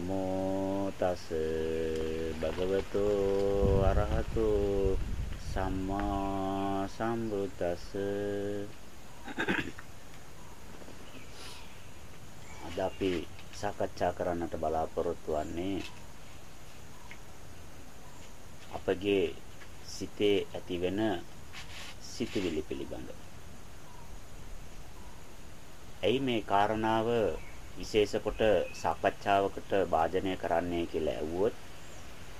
නමෝ තස් භගවතු අරහතු සම්මා සම්බුද්දස්ස අද අපි සාකච්ඡා කරන්නට බලාපොරොත්තු වෙන්නේ අපගේ සිතේ ඇතිවෙන සිතුවිලි පිළිබඳව. ඇයි මේ කාරණාව විශේෂ කොට සාකච්ඡාවකට වාජනය කරන්නේ කියලා ඇහුවොත්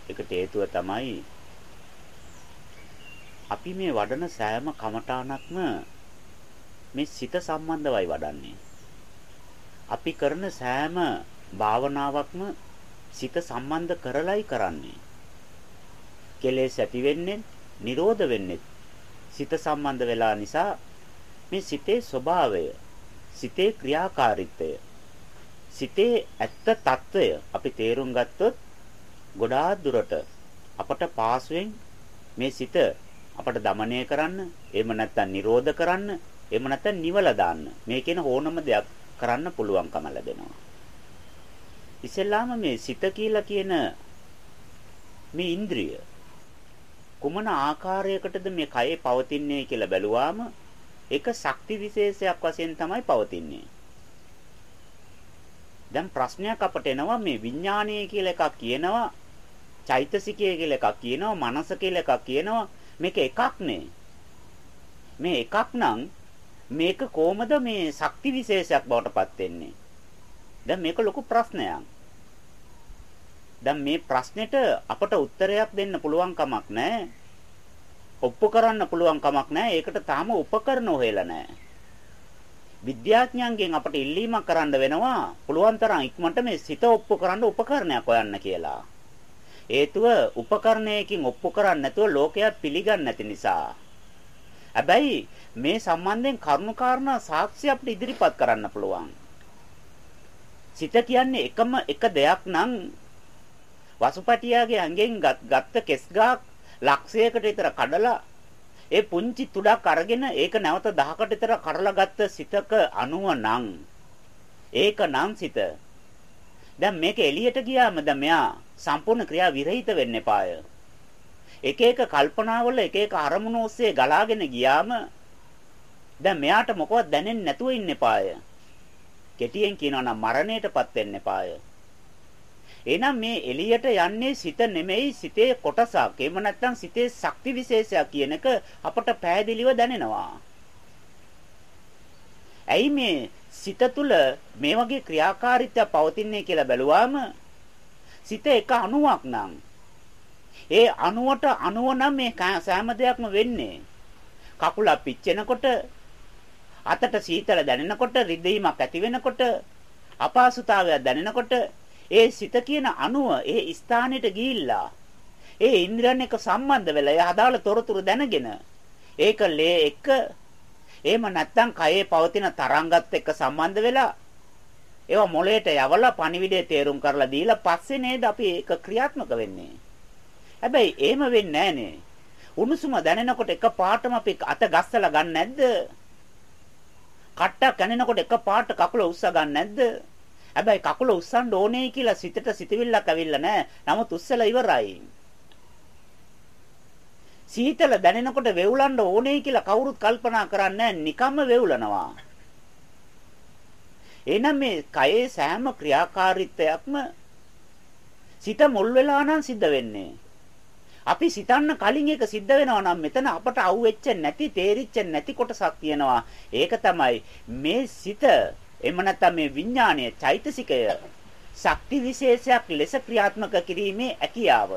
ඒකට හේතුව තමයි අපි මේ වඩන සෑම කමඨාණක්ම මේ සිත සම්බන්ධවයි වඩන්නේ. අපි කරන සෑම භාවනාවක්ම සිත සම්බන්ධ කරලයි කරන්නේ. කෙලෙස් ඇති වෙන්නේ, නිරෝධ වෙන්නේ සිත සම්බන්ධ වෙලා නිසා මේ සිතේ ස්වභාවය, සිතේ ක්‍රියාකාරීත්වය සිතේ ඇත්ත తত্ত্বය අපි තේරුම් ගත්තොත් ගොඩාක් දුරට අපට පාසුවෙන් මේ සිත අපට দমনය කරන්න, එහෙම නැත්නම් නිරෝධ කරන්න, එහෙම නැත්නම් නිවලා දාන්න මේ කියන ඕනම දෙයක් කරන්න පුළුවන්කම ලැබෙනවා. ඉස්සෙල්ලාම මේ සිත කියලා කියන මේ ඉන්ද්‍රිය කුමන ආකාරයකටද මේ කයේ පවතින්නේ කියලා බැලුවාම ඒක ශක්ති විශේෂයක් වශයෙන් තමයි පවතින්නේ. දැන් ප්‍රශ්නයක් අපට එනවා මේ විඥානය කියලා එකක් කියනවා චෛතසිකය කියලා එකක් කියනවා මනස කියලා එකක් කියනවා. මේක එකක් නේ. මේ එකක් නම් මේක කොහමද මේ ශක්ති විශේෂයක් බවට පත් වෙන්නේ? දැන් මේක ලොකු ප්‍රශ්නයක්. දැන් මේ ප්‍රශ්නෙට අපට උත්තරයක් දෙන්න පුළුවන් කමක් නැහැ. ඔප්පු කරන්න පුළුවන් කමක් නැහැ. ඒකට තාම උපකරණ හොයලා නැහැ. විද්‍යාඥයන්ගෙන් අපට ඉල්ලීමක් කරන්න වෙනවා පුළුවන් තරම් ඉක්මනට මේ සිත ඔප්පු කරන්න උපකරණයක් හොයන්න කියලා. හේතුව උපකරණයකින් ඔප්පු කරන්නේ නැතුව ලෝකයා පිළිගන්නේ නැති නිසා. හැබැයි මේ සම්බන්ධයෙන් කරුණාකාරණා සාක්ෂි අපිට ඉදිරිපත් කරන්න පුළුවන්. සිත කියන්නේ එකම එක දෙයක් නම් වසුපටියාගේ ඇඟෙන් ගත්ත කෙස් ගහක් ලක්ෂයකට විතර කඩලා ඒ පුංචි තුඩක් අරගෙන ඒක නැවත 10කට විතර කරලා ගත්ත සිතක අණුව නම් ඒක නම් සිත. දැන් මේක එළියට ගියාම දැන් මෙයා සම්පූර්ණ ක්‍රියා විරහිත වෙන්න එපාය. එක එක කල්පනාවල එක එක අරමුණු ඔස්සේ ගලාගෙන ගියාම දැන් මෙයාට මොකවත් දැනෙන්නේ නැතුව ඉන්න එපාය. කෙටියෙන් කියනවා නම් මරණයටපත් වෙන්න එපාය. එහෙනම් මේ එළියට යන්නේ සිත නෙමෙයි සිතේ කොටසක්. එහෙම නැත්නම් සිතේ ශක්ති විශේෂයක් කියන එක අපට පැහැදිලිව දැනෙනවා. ඇයි මේ සිත තුළ මේ වගේ ක්‍රියාකාරීත්වය පවතින්නේ කියලා බැලුවාම සිත එක අණුවක් නම් ඒ අණුවට අණුව නම් මේ සෑම දෙයක්ම වෙන්නේ. කකුල පිච්චෙනකොට අතට සීතල දැනෙනකොට රිදීමක් ඇති වෙනකොට අපහසුතාවයක් දැනෙනකොට ඒ සිත කියන අණුව ඒ ස්ථානෙට ගිහිල්ලා ඒ ඉන්ද්‍රයන් එක සම්බන්ධ වෙලා ඒ අදාළ තොරතුරු දැනගෙන ඒක ලේ එක එහෙම නැත්නම් කයේ පවතින තරංගත් එක්ක සම්බන්ධ වෙලා ඒවා මොළයට යවලා පණිවිඩය තේරුම් කරලා දීලා පස්සේ නේද අපි ඒක ක්‍රියාත්මක වෙන්නේ. හැබැයි එහෙම වෙන්නේ නැහනේ. උණුසුම දැනෙනකොට එක පාටම අපි අත ගස්සලා ගන්න නැද්ද? කට්ටක් කනනකොට එක පාට කකුල උස්සා ගන්න නැද්ද? හැබැයි කකුල උස්සන්න ඕනේ කියලා සිතට සිතවිල්ලක් ඇවිල්ලා නැහැ. නමුත් උස්සලා ඉවරයි. සීතල දැනෙනකොට වෙවුලන්න ඕනේ කියලා කවුරුත් කල්පනා කරන්නේ නිකම්ම වෙවුලනවා. එහෙනම් මේ කයේ සෑම ක්‍රියාකාරීත්වයක්ම සිත මුල් වෙලා නම් සිද්ධ වෙන්නේ. අපි සිතන්න කලින් ඒක සිද්ධ වෙනවා නම් මෙතන අපට අහුවෙච්ච නැති තේරිච්ච නැති කොටසක් තියෙනවා. ඒක තමයි මේ සිත එහෙම නැත්නම් මේ විඥානීය චෛතසිකය ශක්ති විශේෂයක් ලෙස ක්‍රියාත්මක කිරීමේ හැකියාව.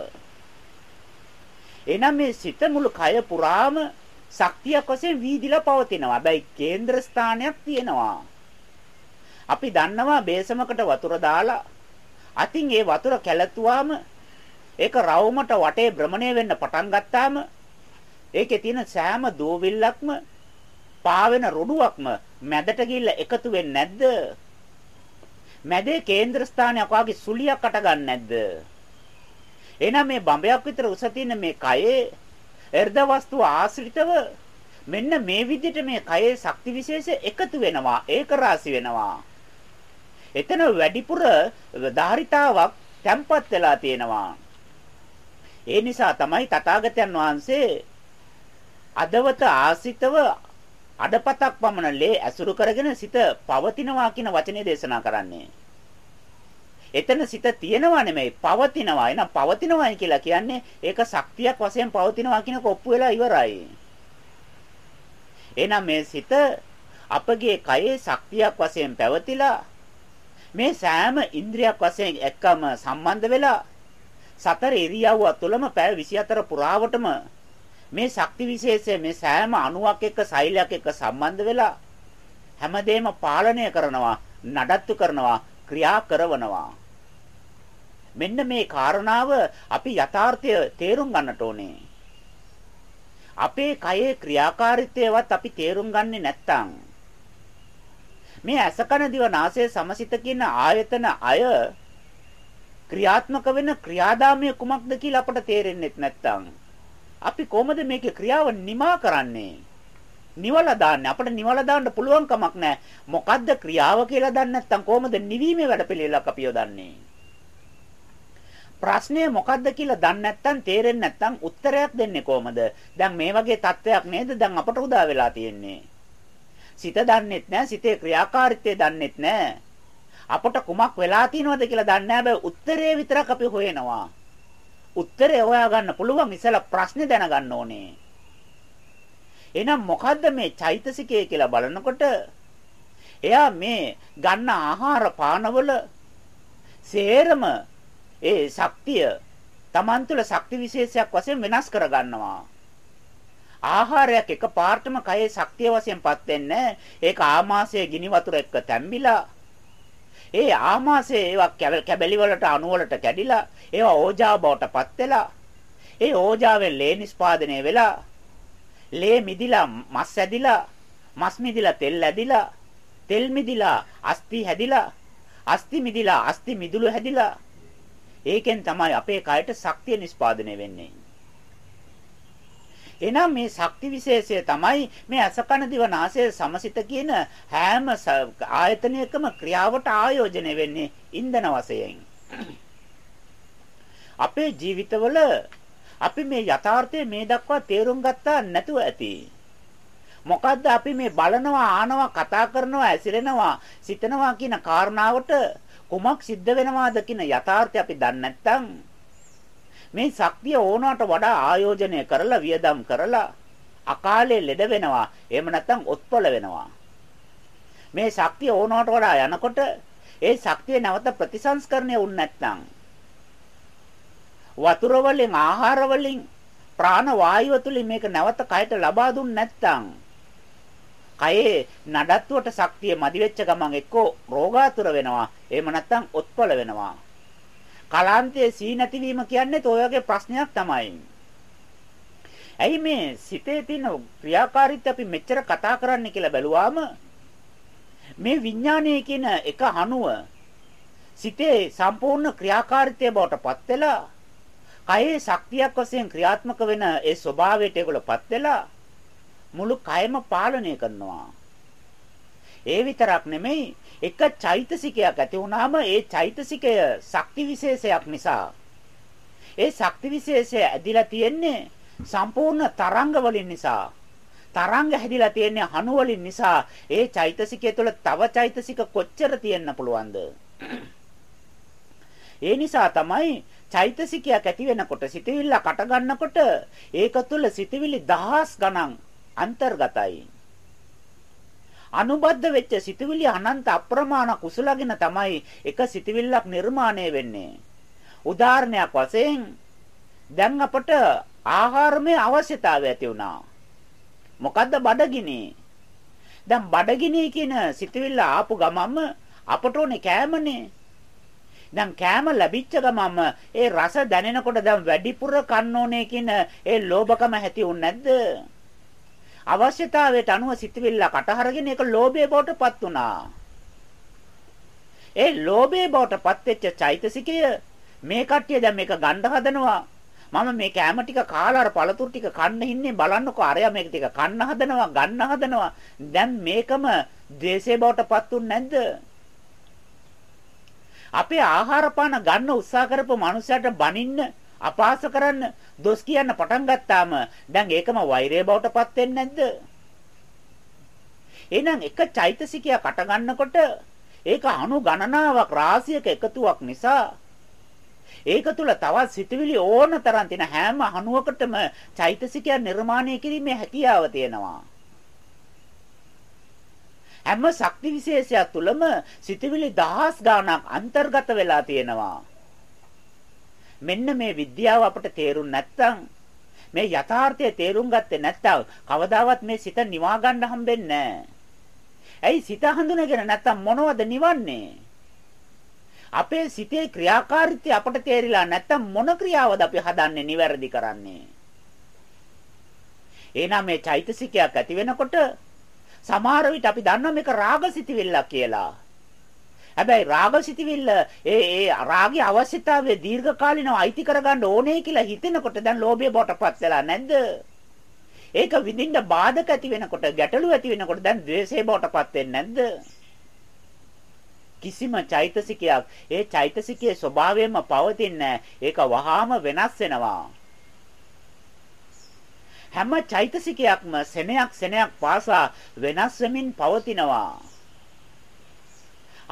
එනම් මේ සිත මුළු කය පුරාම ශක්තියක් වශයෙන් වීදිලා පවතිනවා. හැබැයි කේන්ද්‍ර ස්ථානයක් තියෙනවා. අපි දන්නවා බේසමකට වතුර දාලා අතින් ඒ වතුර කැළතුවාම ඒක රවුමට වටේ භ්‍රමණය වෙන්න පටන් ගත්තාම ඒකේ තියෙන සෑම දෝවිල්ලක්ම පාවෙන රොඩුවක්ම මැදට ගිහිල්ලා එකතු වෙන්නේ නැද්ද? මැදේ කේන්ද්‍ර ස්ථානයක් වාගේ සුලියක් අට ගන්න නැද්ද? එහෙනම් මේ බඹයක් විතර උස තියෙන මේ කයේ එර්ධ වස්තු ආශ්‍රිතව මෙන්න මේ විදිහට මේ කයේ ශක්ති විශේෂ එකතු වෙනවා ඒක රාශි වෙනවා එතන වැඩිපුර ධාරිතාවක් තැම්පත් වෙලා තියෙනවා. ඒ නිසා තමයි තථාගතයන් වහන්සේ අදවත ආසිතව අඩපතක් පමණ ලේ ඇසුරු කරගෙන සිත පවතිනවා කියන වචනේ දේශනා කරන්නේ. එතන සිත තියෙනවා නෙමෙයි පවතිනවා. එහෙනම් පවතිනවායි කියලා කියන්නේ ඒක ශක්තියක් වශයෙන් පවතිනවා කියන කොප්පු වෙලා ඉවරයි. එහෙනම් මේ සිත අපගේ කයේ ශක්තියක් වශයෙන් පැවතිලා මේ සෑම ඉන්ද්‍රියක් වශයෙන් එක්කම සම්බන්ධ වෙලා සතර ඉරියව්ව තුළම පැය 24 පුරාවටම මේ ශක්ති විශේෂය මේ සෑම අණුවක් එක්ක සෛලයක් එක්ක සම්බන්ධ වෙලා හැමදේම පාලනය කරනවා නඩත්තු කරනවා ක්‍රියා කරනවා. මෙන්න මේ කාරණාව අපි යථාර්ථය තේරුම් ගන්නට ඕනේ. අපේ කයේ ක්‍රියාකාරීත්වයවත් අපි තේරුම් ගන්නේ නැත්තම් මේ අසකන දිව නාසය සමසිත කියන ආයතන අය ක්‍රියාත්මක වෙන ක්‍රියාදාමය කුමක්ද කියලා අපට තේරෙන්නේ නැත්නම් අපි කොහොමද මේකේ ක්‍රියාව නිමා කරන්නේ? නිවලා දාන්නේ. අපිට නිවලා දාන්න පුළුවන් කමක් නැහැ. මොකද්ද ක්‍රියාව කියලා දන්නේ නැත්නම් කොහොමද නිවීමේ වැඩපිළිවෙලක් අපි යොදන්නේ? ප්‍රශ්නය මොකද්ද කියලා දන්නේ නැත්නම් තේරෙන්නේ නැත්නම් උත්තරයක් දෙන්නේ කොහමද? දැන් මේ වගේ තත්වයක් නේද දැන් අපට උදා වෙලා තියෙන්නේ. සිත දන්නෙත් නැහැ සිතේ ක්‍රියාකාරීත්වය දන්නෙත් නැහැ. අපට කුමක් වෙලා තියෙනවද කියලා දන්නේ නැහැ. උත්තරේ විතරක් අපි හොයනවා. උත්තරේ හොයාගන්න පුළුවන් ඉතලා ප්‍රශ්නේ දැනගන්න ඕනේ. එහෙනම් මොකද්ද මේ චෛතසිකය කියලා බලනකොට එයා මේ ගන්න ආහාර පානවල සේරම ඒ ශක්තිය Taman තුල ශක්ති විශේෂයක් වශයෙන් වෙනස් කර ගන්නවා ආහාරයක් එක පාර්ටම කයේ ශක්තිය වශයෙන්පත් වෙන්නේ ඒක ආමාශයේ ගිනි වතුර එක්ක තැම්බිලා ඒ ආමාශයේ ඒවා කැබලි වලට අණු වලට කැඩිලා ඒවා ඕජා බවටපත් වෙලා ඒ ඕජාවෙන් ලේ නිස්පාදනය වෙලා ලේ මිදිලා මස් ඇදිලා මස් මිදිලා තෙල් ඇදිලා තෙල් මිදිලා අස්ති හැදිලා අස්ති මිදිලා අස්ති මිදුළු හැදිලා ඒකෙන් තමයි අපේ කයට ශක්තිය නිස්පාදනය වෙන්නේ. එහෙනම් මේ ශක්ති විශේෂය තමයි මේ අසකන දිව නාසය සමසිත කියන හැම ආයතනයකම ක්‍රියාවට ආයෝජනය වෙන්නේ ඉන්ධන වශයෙන්. අපේ ජීවිතවල අපි මේ යථාර්ථය මේ දක්වා තේරුම් ගත්තා නැතුව ඇති. මොකද්ද අපි මේ බලනවා ආනවා කතා කරනවා ඇසිරෙනවා සිතනවා කියන කාරණාවට කුමක් සිද්ධ වෙනවාද කියන යථාර්ථය අපි දන්නේ නැත්නම් මේ ශක්තිය ඕනවට වඩා ආයෝජනය කරලා වියදම් කරලා අකාලේ ලෙඩ වෙනවා. එහෙම නැත්නම් ඔත්පල වෙනවා. මේ ශක්තිය ඕනවට වඩා යනකොට ඒ ශක්තිය නැවත ප්‍රතිසංස්කරණය වුනේ නැත්නම් වතුර වලින් ආහාර වලින් ප්‍රාණ වායුව තුලින් මේක නැවත කයට ලබා දුන්නේ නැත්නම් කයේ නඩත්තුවට ශක්තිය මදි වෙච්ච ගමන් එක්කෝ රෝගාතුර වෙනවා එහෙම නැත්නම් ඔත්පල වෙනවා කලාන්තයේ සී නැතිවීම කියන්නේත් ඔය වගේ ප්‍රශ්නයක් තමයි. ඇයි මේ සිතේ තියෙන ක්‍රියාකාරීත්වය අපි මෙච්චර කතා කරන්න කියලා බැලුවාම මේ විඥානයේ කියන එක අණුව සිතේ සම්පූර්ණ ක්‍රියාකාරීත්වය බවට පත් වෙලා කයේ ශක්තියක් වශයෙන් ක්‍රියාත්මක වෙන ඒ ස්වභාවයට ඒගොල්ලපත් වෙලා මුළු කයම පාලනය කරනවා. ඒ විතරක් නෙමෙයි එක චෛතසිකයක් ඇති වුනහම ඒ චෛතසිකය ශක්ති විශේෂයක් නිසා. ඒ ශක්ති විශේෂය ඇදිලා තියෙන්නේ සම්පූර්ණ තරංග වලින් නිසා. තරංග හැදිලා තියෙන්නේ අණු වලින් නිසා. ඒ චෛතසිකය තුළ තව චෛතසික කොච්චර තියෙන්න පුළුවන්ද? ඒ නිසා තමයි චෛතසිකයක් ඇති වෙනකොට සිතවිල්ල කට ගන්නකොට ඒක තුළ සිතවිලි දහස් ගණන් අන්තර්ගතයි. අනුබද්ධ වෙච්ච සිතුවිලි අනන්ත අප්‍රමාණ කුසලගෙන තමයි එක සිතුවිල්ලක් නිර්මාණය වෙන්නේ. උදාහරණයක් වශයෙන් දැන් අපට ආහාරමේ අවශ්‍යතාවය ඇති වුණා. මොකද්ද බඩගිනි? දැන් බඩගිනි කියන සිතුවිල්ල ආපු ගමන්ම අපට ඕනේ කෑමනේ. දැන් කෑම ලැබිච්ච ගමන්ම ඒ රස දැනෙනකොට දැන් වැඩිපුර කන්න ඕනේ කියන ඒ ලෝභකම ඇති වුනේ නැද්ද? අවශ්‍යතාවයට අනුව සිතවිල්ල කටහරගෙන ඒක ලෝභයේ බවට පත් වුණා. ඒ ලෝභයේ බවට පත් වෙච්ච චෛතසිකය මේ කට්ටිය දැන් මේක ගන්න හදනවා. මම මේ කැම ටික කාලා අර පළතුරු ටික කන්න ඉන්නේ බලන්නකෝ අරයා මේක ටික කන්න හදනවා ගන්න හදනවා. දැන් මේකම ද්වේෂයේ බවට පත් උන්නේ නැද්ද? අපේ ආහාර පාන ගන්න උත්සාහ කරපු මනුස්සයට බනින්න අපහාස කරන්න දොස් කියන්න පටන් ගත්තාම දැන් ඒකම වෛරය බවට පත් වෙන්නේ නැද්ද? එහෙනම් එක චෛතසිකයක් අට ගන්නකොට ඒක අණු ගණනාවක් රාශියක එකතුවක් නිසා ඒක තුල තවත් සිතුවිලි ඕන තරම් තියෙන හැම අණුවකටම චෛතසිකයක් නිර්මාණය කිරීමේ හැකියාව තියෙනවා. හැම ශක්ති විශේෂයක් තුලම සිතුවිලි දහස් ගණක් අන්තර්ගත වෙලා තියෙනවා. මෙන්න මේ විද්‍යාව අපට තේරුම් නැත්නම් මේ යථාර්ථය තේරුම් ගත්තේ නැත්නම් කවදාවත් මේ සිත නිවා ගන්න හම්බෙන්නේ නැහැ. ඇයි සිත හඳුනගෙන නැත්නම් මොනවද නිවන්නේ? අපේ සිතේ ක්‍රියාකාරීත්වය අපට තේරිලා නැත්නම් මොන ක්‍රියාවද අපි හදන්නේ නිවැරදි කරන්නේ? එහෙනම් මේ චෛතසිකයක් ඇති වෙනකොට සමහර විට අපි දන්නවා මේක රාගසිතවිල්ලක් කියලා. හැබැයි රාගසිතවිල්ල ඒ ඒ රාගයේ අවශ්‍යතාවය දීර්ඝකාලීනව අයිති කරගන්න ඕනේ කියලා හිතෙනකොට දැන් ලෝභය බොටපත් වෙලා නැද්ද? ඒක විඳින්න බාධක ඇති වෙනකොට ගැටලු ඇති වෙනකොට දැන් ද්වේෂය බවටපත් වෙන්නේ නැද්ද? කිසිම චෛතසිකයක් ඒ චෛතසිකයේ ස්වභාවයෙන්ම පවතින්නේ ඒක වහාම වෙනස් වෙනවා. හැම චෛතසිකයක්ම සෙනයක් සෙනයක් පාසා වෙනස් වෙමින් පවතිනවා.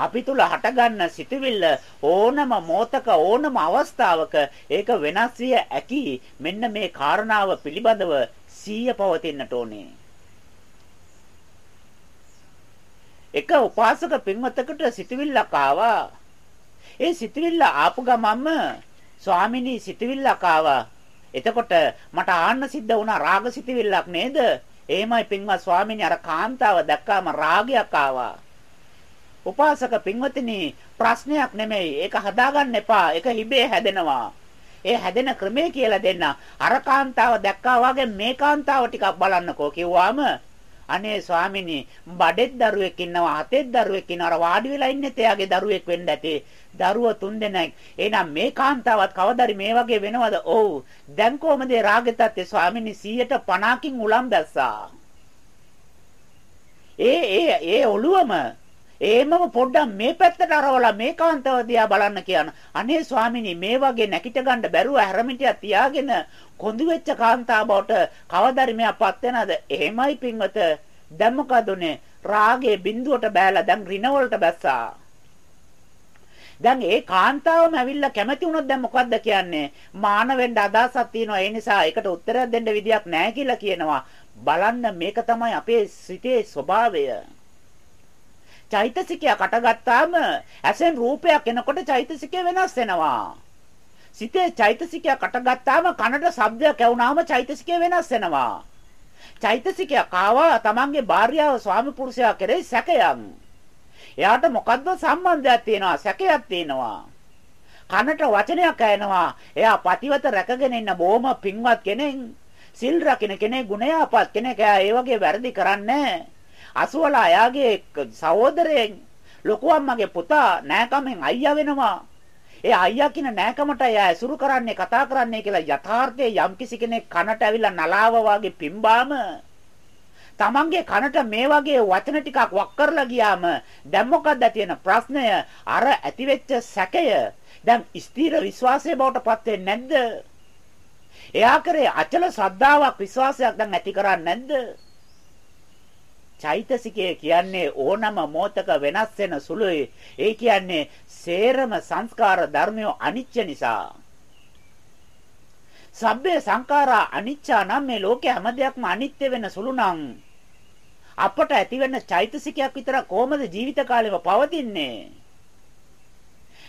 අපි තුල හටගන්න සිතුවිල්ල ඕනම මොහතක ඕනම අවස්ථාවක ඒක වෙනස් විය හැකි මෙන්න මේ කාරණාව පිළිබඳව සීය පවතින්නට ඕනේ. එක උපාසක පින්වතකට සිතුවිල්ලක් ආවා. ඒ සිතුවිල්ල ආපු ගමන්ම ස්වාමිනී සිතුවිල්ලක් ආවා. එතකොට මට ආන්න සිද්ධ වුණා රාග සිතුවිල්ලක් නේද? එහෙමයි පින්වත් ස්වාමිනී අර කාන්තාව දැක්කාම රාගයක් ආවා. උපාසක පින්වතිනි ප්‍රශ්නයක් නෙමෙයි. ඒක හදාගන්න එපා. ඒක හිබේ හැදෙනවා. ඒ හැදෙන ක්‍රමය කියලා දෙන්න. අර කාන්තාව දැක්කා වගේ මේ කාන්තාව ටිකක් බලන්නකෝ කිව්වාම අනේ ස්වාමිනී බඩෙත් දරුවෙක් ඉන්නවා හතෙත් දරුවෙක් ඉන්නවා අර වාඩි වෙලා ඉන්නේ එයාගේ දරුවෙක් වෙන්න ඇති දරුවෝ තුන්දෙනෙක් එහෙනම් මේ කාන්තාවත් කවදාරි මේ වගේ වෙනවද ඔව් දැන් කොහමද රාගෙතත් ස්වාමිනී 150කින් උලම් බැස්සා ඒ ඒ ඒ ඔළුවම ඒමම පොඩ්ඩක් මේ පැත්තට අරවලා මේ කාන්තාව දිහා බලන්න කියන. අනේ ස්වාමිනී මේ වගේ නැකිට ගන්න බැරුව හැරමිටියක් තියාගෙන කොඳු වෙච්ච කාන්තාව බවට කවදාරි මෙයාපත් වෙනවද? එහෙමයි පින්වත. දැන් මොකද උනේ? රාගේ බිඳුවට බෑලා දැන් රින වලට බැස්සා. දැන් ඒ කාන්තාවම ඇවිල්ලා කැමති වුණොත් දැන් මොකද්ද කියන්නේ? මාන වෙන්න අදහසක් තියෙනවා. ඒ නිසා ඒකට උත්තරයක් දෙන්න විදියක් නැහැ කියලා කියනවා. බලන්න මේක තමයි අපේ සිතේ ස්වභාවය. චෛතසිකයක් අටගත්තාම ඇසෙන් රූපයක් එනකොට චෛතසිකය වෙනස් වෙනවා. සිතේ චෛතසිකයක් අටගත්තාම කනට ශබ්දයක් ඇහුණාම චෛතසිකය වෙනස් වෙනවා. චෛතසිකයක් ආවා තමන්ගේ භාර්යාව ස්වාමි පුරුෂයා කෙරෙහි සැකයක්. එයාට මොකද්ද සම්බන්ධයක් තියෙනවා සැකයක් තියෙනවා. කනට වචනයක් ඇහෙනවා. එයා පතිවත රැකගෙන ඉන්න බොහොම පින්වත් කෙනෙක්. සිල් රකින්න කෙනෙක් ගුණයාපත් කෙනෙක්. එයා ඒ වගේ වැරදි කරන්නේ අසුවලා එයාගේ සහෝදරයෙන් ලොකු අම්මගේ පුතා නෑකමෙන් අයියා වෙනවා. ඒ අයියා කියන නෑකමට එයා ඇසුරු කරන්නේ කතා කරන්නේ කියලා යථාර්ථයේ යම්කිසි කෙනෙක් කනට ඇවිල්ලා නලාව වගේ පිම්බාම තමන්ගේ කනට මේ වගේ වචන ටිකක් වක් කරලා ගියාම දැන් මොකක්ද තියෙන ප්‍රශ්නය අර ඇතිවෙච්ච සැකය දැන් ස්ථීර විශ්වාසය බවට පත් වෙන්නේ නැද්ද? එයා කරේ අචල ශ්‍රද්ධාවක් විශ්වාසයක් දැන් ඇති කරන්නේ නැද්ද? චෛතසිකය කියන්නේ ඕනම මොහතක වෙනස් වෙන සුළුයි. ඒ කියන්නේ සේරම සංස්කාර ධර්මය අනිච්ච නිසා. සබ්බේ සංඛාරා අනිච්චා නම් මේ ලෝකේ හැම දෙයක්ම අනිත්‍ය වෙන සුළු නම් අපට ඇති වෙන චෛතසිකයක් විතර කොහොමද ජීවිත කාලෙම පවතින්නේ?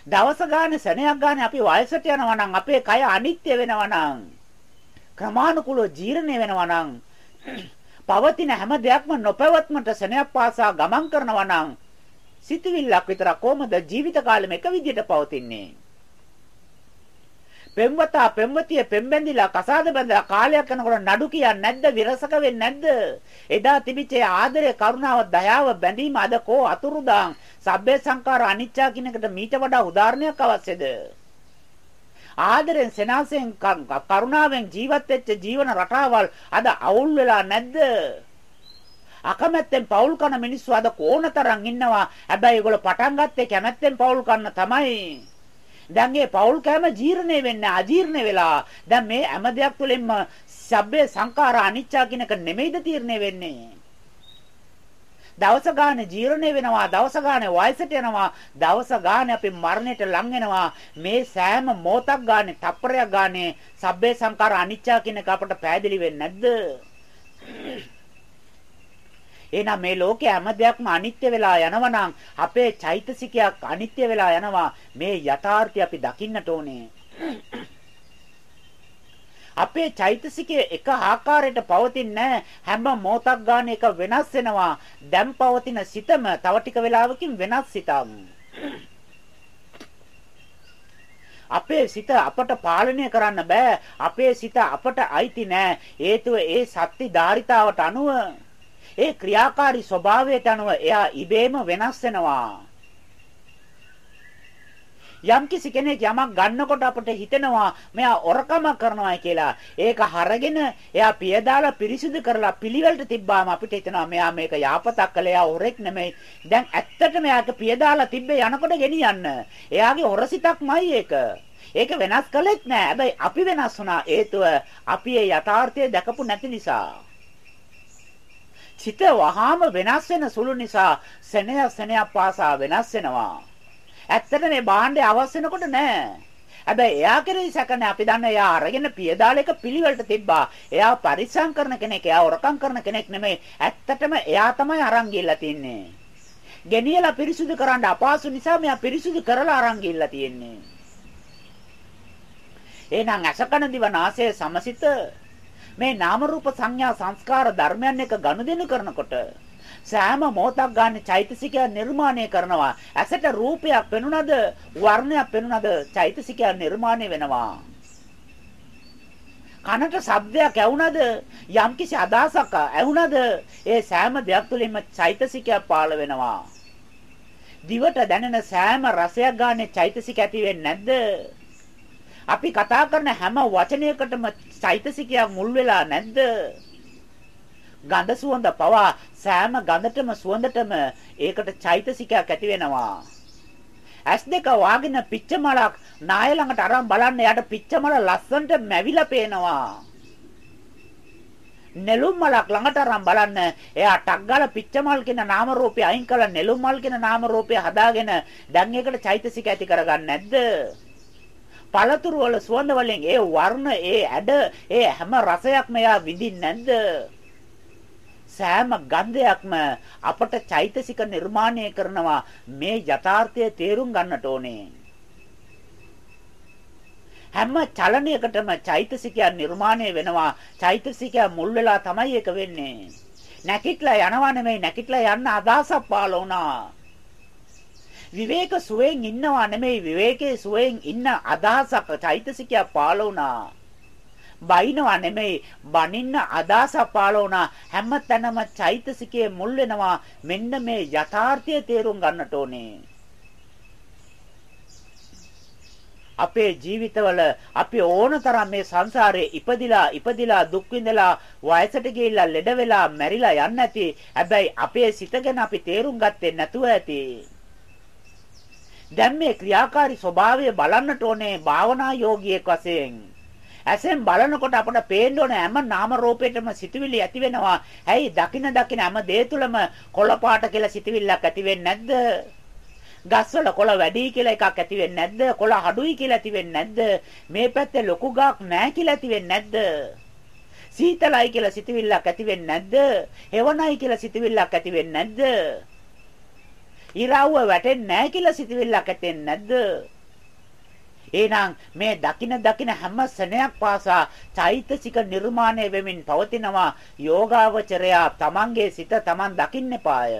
දවස ගානේ සෙනයක් ගානේ අපි වයසට යනවා නම් අපේ කය අනිත්‍ය වෙනවා නම් ක්‍රමානුකූලව ජීර්ණය වෙනවා නම් පවතින හැම දෙයක්ම නොපැවත්මට සෙනයක් පාසා ගමන් කරනවා නම් සිතුවිල්ලක් විතර කොහමද ජීවිත කාලෙම එක විදිහට පවතින්නේ? පෙම්වතා පෙම්වතිය පෙම්බැඳිලා කසාද බැඳලා කාලයක් යනකොට නඩු කියන්නේ නැද්ද? විරසක වෙන්නේ නැද්ද? එදා තිබිච්ච ආදරය කරුණාව දයාව බැඳීම අද කෝ අතුරුදාන්? සබ්බේ සංකාර අනිච්චා කියන එකට මීට වඩා උදාහරණයක් අවශ්‍යද? ආදරෙන් සෙනාසෙන් කරුණාවෙන් ජීවත් වෙච්ච ජීවන රටාවල් අද අවුල් වෙලා නැද්ද? අකමැත්තෙන් පෞල් කන මිනිස්සු අද කෝනතරම් ඉන්නවා. හැබැයි ඒගොල්ලෝ පටන් ගත්තේ කැමැත්තෙන් පෞල් කන්න තමයි. දැන් මේ පෞල් කෑම ජීර්ණය වෙන්නේ අජීර්ණ වෙලා. දැන් මේ හැම දෙයක් තුළින්ම සබ්බේ සංඛාර අනිච්චා කියනක නෙමෙයිද තීරණය වෙන්නේ. දවස ගානේ ජීර්ණය වෙනවා දවස ගානේ වයසට යනවා දවස ගානේ අපි මරණයට ලං වෙනවා. මේ සෑම මොහොතක් ගානේ තප්පරයක් ගානේ සබ්බේ සංඛාර අනිච්චා කියන එක අපට පැහැදිලි වෙන්නේ නැද්ද? එහෙනම් මේ ලෝකයේ හැම දෙයක්ම අනිත්‍ය වෙලා යනවනම් අපේ චෛතසිකයක් අනිත්‍ය වෙලා යනවා. මේ යථාර්ථය අපි දකින්නට ඕනේ. අපේ චෛතසිකයේ එක ආකාරයට පවතින්නේ හැම මොහොතක් ගන්න එක වෙනස් වෙනවා. දැන් පවතින සිතම තව ටික වෙලාවකින් වෙනස් සිතක්. අපේ සිත අපට පාලනය කරන්න බෑ. අපේ සිත අපට අයිති නෑ. හේතුව ඒ සත්‍ති ධාරිතාවට අනුව ඒ ක්‍රියාකාරී ස්වභාවයට අනුව එයා ඉබේම වෙනස් වෙනවා. යම් කිසි කෙනෙක් යමක් ගන්නකොට අපිට හිතෙනවා මෙයා ඔරකම කරනවා කියලා. ඒක හරගෙන එයා පිය දාලා පිරිසිදු කරලා පිළිවෙලට තිබ්බාම අපිට හිතෙනවා මෙයා මේක යාපතක් කළා එයා ඔරෙක් නෙමෙයි. දැන් ඇත්තටම එයාට පිය දාලා තිබ්බේ යනකොට ගෙනියන්න. එයාගේ ඔරසිතක්මයි ඒක. ඒක වෙනස් කළෙත් නෑ. හැබැයි අපි වෙනස් වුණා. හේතුව අපි ඒ යථාර්ථය දැකපු නැති නිසා. සිත වහාම වෙනස් වෙන සුළු නිසා සෙනෙහ සෙනෙහ පාසා වෙනස් වෙනවා. ඇත්තට මේ භාණ්ඩය අවශ්‍ය වෙනකොට නෑ. හැබැයි එයා කෙරෙහි සැකනේ අපි දන්න එයා අරගෙන පියදාල එක පිළිවෙලට තිබ්බා. එයා පරිස්සම් කරන කෙනෙක්, එයා හොරකම් කරන කෙනෙක් නෙමෙයි. ඇත්තටම එයා තමයි අරන් ගිහිල්ලා තින්නේ. ගෙනියලා පිරිසුදු කරන්න අපහසු නිසා මෙයා පිරිසුදු කරලා අරන් ගිහිල්ලා තියෙන්නේ. එහෙනම් අසකන දිව නාසය සමසිත මේ නාම රූප සංඥා සංස්කාර ධර්මයන් එක ගනුදෙනු කරනකොට සෑම මොහොතක් ගන්න චෛතසිකය නිර්මාණය කරනවා. ඇසට රූපයක් පෙනුනද, වර්ණයක් පෙනුනද චෛතසිකය නිර්මාණය වෙනවා. කනට ශබ්දයක් ඇහුණද යම්කිසි අදහසක් ඇහුණද ඒ සෑම දෙයක් තුළින්ම චෛතසිකයක් පාළ වෙනවා. දිවට දැනෙන සෑම රසයක් ගන්න චෛතසික ඇති වෙන්නේ නැද්ද? අපි කතා කරන හැම වචනයකටම චෛතසිකයක් මුල් වෙලා නැද්ද? ගඳ සුවඳ පවා සෑම ගඳටම සුවඳටම ඒකට චෛතසිකයක් ඇති වෙනවා. ඇස් දෙක වාගෙන පිච්චමලක් නාය ළඟට අරන් බලන්න යාට පිච්චමල ලස්සනට මැවිලා පේනවා. නෙළුම් මලක් ළඟට අරන් බලන්න එයා ටක් ගාලා පිච්චමල් කියන නාම රූපය අයින් කරලා නෙළුම් මල් කියන නාම රූපය හදාගෙන දැන් ඒකට චෛතසික ඇති කරගන්න නැද්ද? පළතුරු වල සුවඳ වලින් ඒ වර්ණ ඒ ඇඩ ඒ හැම රසයක්ම එයා විඳින්නේ නැද්ද? සෑම ගන්ධයක්ම අපට චෛතසික නිර්මාණය කරනවා. මේ යථාර්ථය තේරුම් ගන්නට ඕනේ. හැම චලනයකටම චෛතසිකයන් නිර්මාණය වෙනවා. චෛතසිකය මුල් වෙලා තමයි ඒක වෙන්නේ. නැකිట్లా යනවා නෙමෙයි නැකිట్లా යන්න අදහසක් පාළ වුණා. විවේක සුවයෙන් ඉන්නවා නෙමෙයි විවේකයේ සුවයෙන් ඉන්න අදහසක් චෛතසිකය පාළ වුණා. බයිනවා නෙමෙයි. බනින්න අදාස පාලවනා හැම තැනම චෛතසිකයේ මුල් වෙනවා. මෙන්න මේ යථාර්ථය තේරුම් ගන්නට ඕනේ. අපේ ජීවිතවල අපි ඕනතරම් මේ සංසාරේ ඉපදිලා ඉපදිලා දුක් විඳලා වයසට ගිහිල්ලා ලෙඩ වෙලා මැරිලා යන්න ඇති. හැබැයි අපේ සිත ගැන අපි තේරුම් ගත්තේ නැතුව ඇති. දැන් මේ ක්‍රියාකාරී ස්වභාවය බලන්නට ඕනේ භාවනා යෝගියෙක් වශයෙන්. ඇසෙන් බලනකොට අපට පේන්න ඕන හැම නාම රූපයකම සිතුවිලි ඇති වෙනවා. ඇයි දකින දකින හැම දේ තුලම කොළ පාට කියලා සිතුවිල්ලක් ඇති වෙන්නේ නැද්ද? ගස්වල කොළ වැඩි කියලා එකක් ඇති වෙන්නේ නැද්ද? කොළ අඩුයි කියලා ඇති වෙන්නේ නැද්ද? මේ පැත්තේ ලොකු ගාක් නැහැ කියලා ඇති වෙන්නේ නැද්ද? සීතලයි කියලා සිතුවිල්ලක් ඇති වෙන්නේ නැද්ද? හෙවණයි කියලා සිතුවිල්ලක් ඇති වෙන්නේ නැද්ද? ඉරව්ව වැටෙන්නේ නැහැ කියලා සිතුවිල්ලක් ඇති වෙන්නේ නැද්ද? එහෙනම් මේ දකින දකින හැම සෙනයක් පාසා චෛතසික නිර්මාණය වෙමින් පවතිනවා යෝගාවචරයා තමන්ගේ සිත තමන් දකින්න පාය.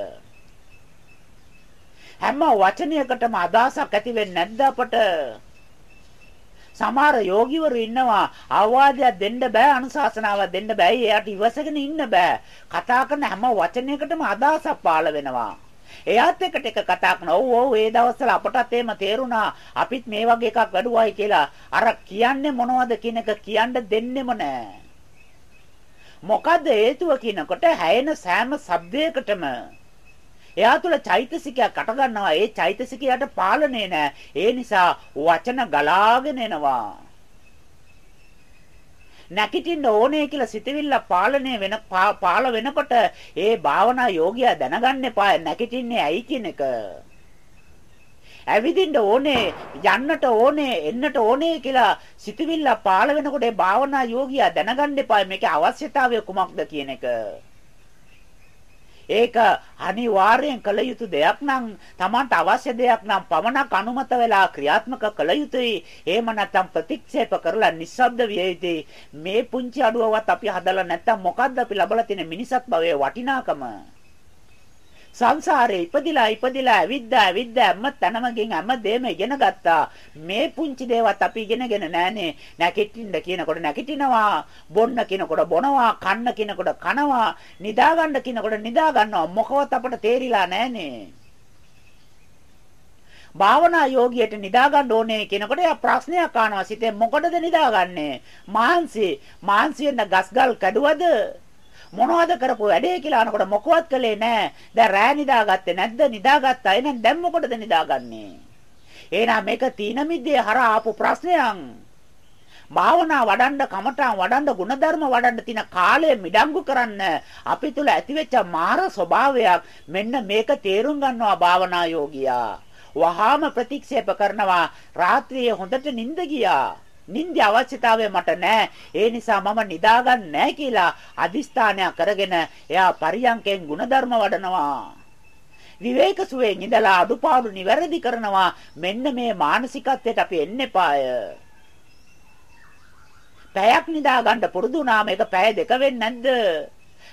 හැම වචනයකටම අදහසක් ඇති වෙන්නේ නැද්ද අපට? සමහර යෝගිවරු ඉන්නවා අවවාදයක් දෙන්න බෑ අනුශාසනාවක් දෙන්න බෑ එයාට ඉවසගෙන ඉන්න බෑ. කතා කරන හැම වචනයකටම අදහසක් පාළ වෙනවා. එයාත් එක්කට එක කතා කරනවා. ඔව් ඔව් ඒ දවස්වල අපටත් එහෙම තේරුණා. අපිත් මේ වගේ එකක් වැඩුවයි කියලා. අර කියන්නේ මොනවද කියන එක කියන්න දෙන්නෙම නැහැ. මොකද්ද හේතුව කියනකොට හැයෙන සෑම ශබ්දයකටම එයා තුල චෛතසිකයක් අට ගන්නවා. ඒ චෛතසිකයට පාලනේ නැහැ. ඒ නිසා වචන ගලාගෙන එනවා. නැකිටින්න ඕනේ කියලා සිතවිල්ල පාලනය වෙන පාල වෙනකොට ඒ භාවනා යෝගියා දැනගන්න එපා නැකිටින්නේ ඇයි කියන එක. ඇවිදින්න ඕනේ යන්නට ඕනේ එන්නට ඕනේ කියලා සිතවිල්ල පාල වෙනකොට ඒ භාවනා යෝගියා දැනගන්න එපා මේකේ අවශ්‍යතාවය කුමක්ද කියන එක. ඒක අනිවාර්යෙන් කළ යුතු දෙයක් නම් Tamanට අවශ්‍ය දෙයක් නම් පමණක් අනුමත වෙලා ක්‍රියාත්මක කළ යුතුයි. එහෙම නැත්නම් ප්‍රතික්ෂේප කරලා නිස්සබ්ද විය යුතුයි. මේ පුංචි අඩුවවත් අපි හදලා නැත්නම් මොකද්ද අපි ලබලා තියෙන මිනිසත් භවයේ වටිනාකම? සංසාරේ ඉපදිලා ඉපදිලා ඇවිද්දා ඇවිද්දා හැම තැනම ගින් හැම දෙම ඉගෙන ගත්තා. මේ පුංචි දේවත් අපි ඉගෙනගෙන නැහනේ. නැගිටින්න කියනකොට නැගිටිනවා. බොන්න කියනකොට බොනවා. කන්න කියනකොට කනවා. නිදා ගන්න කියනකොට නිදා ගන්නවා. මොකවත් අපට තේරිලා නැහනේ. භාවනා යෝගියට නිදා ගන්න ඕනේ කියනකොට එයා ප්‍රශ්නයක් අහනවා සිතේ මොකටද නිදාගන්නේ? මාන්සි මාන්සියෙන් ගස්ගල් කැඩුවද? මොනවද කරපු වැඩේ කියලා අහනකොට මොකවත් කළේ නැහැ. දැන් රෑ නිදාගත්තේ නැද්ද? නිදාගත්තා. එහෙනම් දැන් මොකටද නිදාගන්නේ? එහෙනම් මේක තීන මිද්දේ හරහා ආපු ප්‍රශ්නයක්. භාවනා වඩන්න කමඨාන් වඩන්න ಗುಣධර්ම වඩන්න තියෙන කාලය මිඩංගු කරන්න අපි තුල ඇතිවෙච්ච මාර ස්වභාවයක් මෙන්න මේක තේරුම් ගන්නවා භාවනා යෝගියා වහාම ප්‍රතික්ෂේප කරනවා රාත්‍රියේ හොඳට නිින්ද ගියා නිින්ද අවශ්‍යතාවය මට නැහැ. ඒ නිසා මම නිදාගන්නේ නැහැ කියලා අදිස්ථානයක් කරගෙන එයා පරියන්කෙන් ಗುಣධර්ම වඩනවා. විවේක සුවයෙන් ඉඳලා අඩුපාඩු නිවැරදි කරනවා. මෙන්න මේ මානසිකත්වයට අපි එන්න එපාය. පැයක් නිදා ගන්න පුරුදු වුණාම ඒක පැය දෙක වෙන්නේ නැද්ද?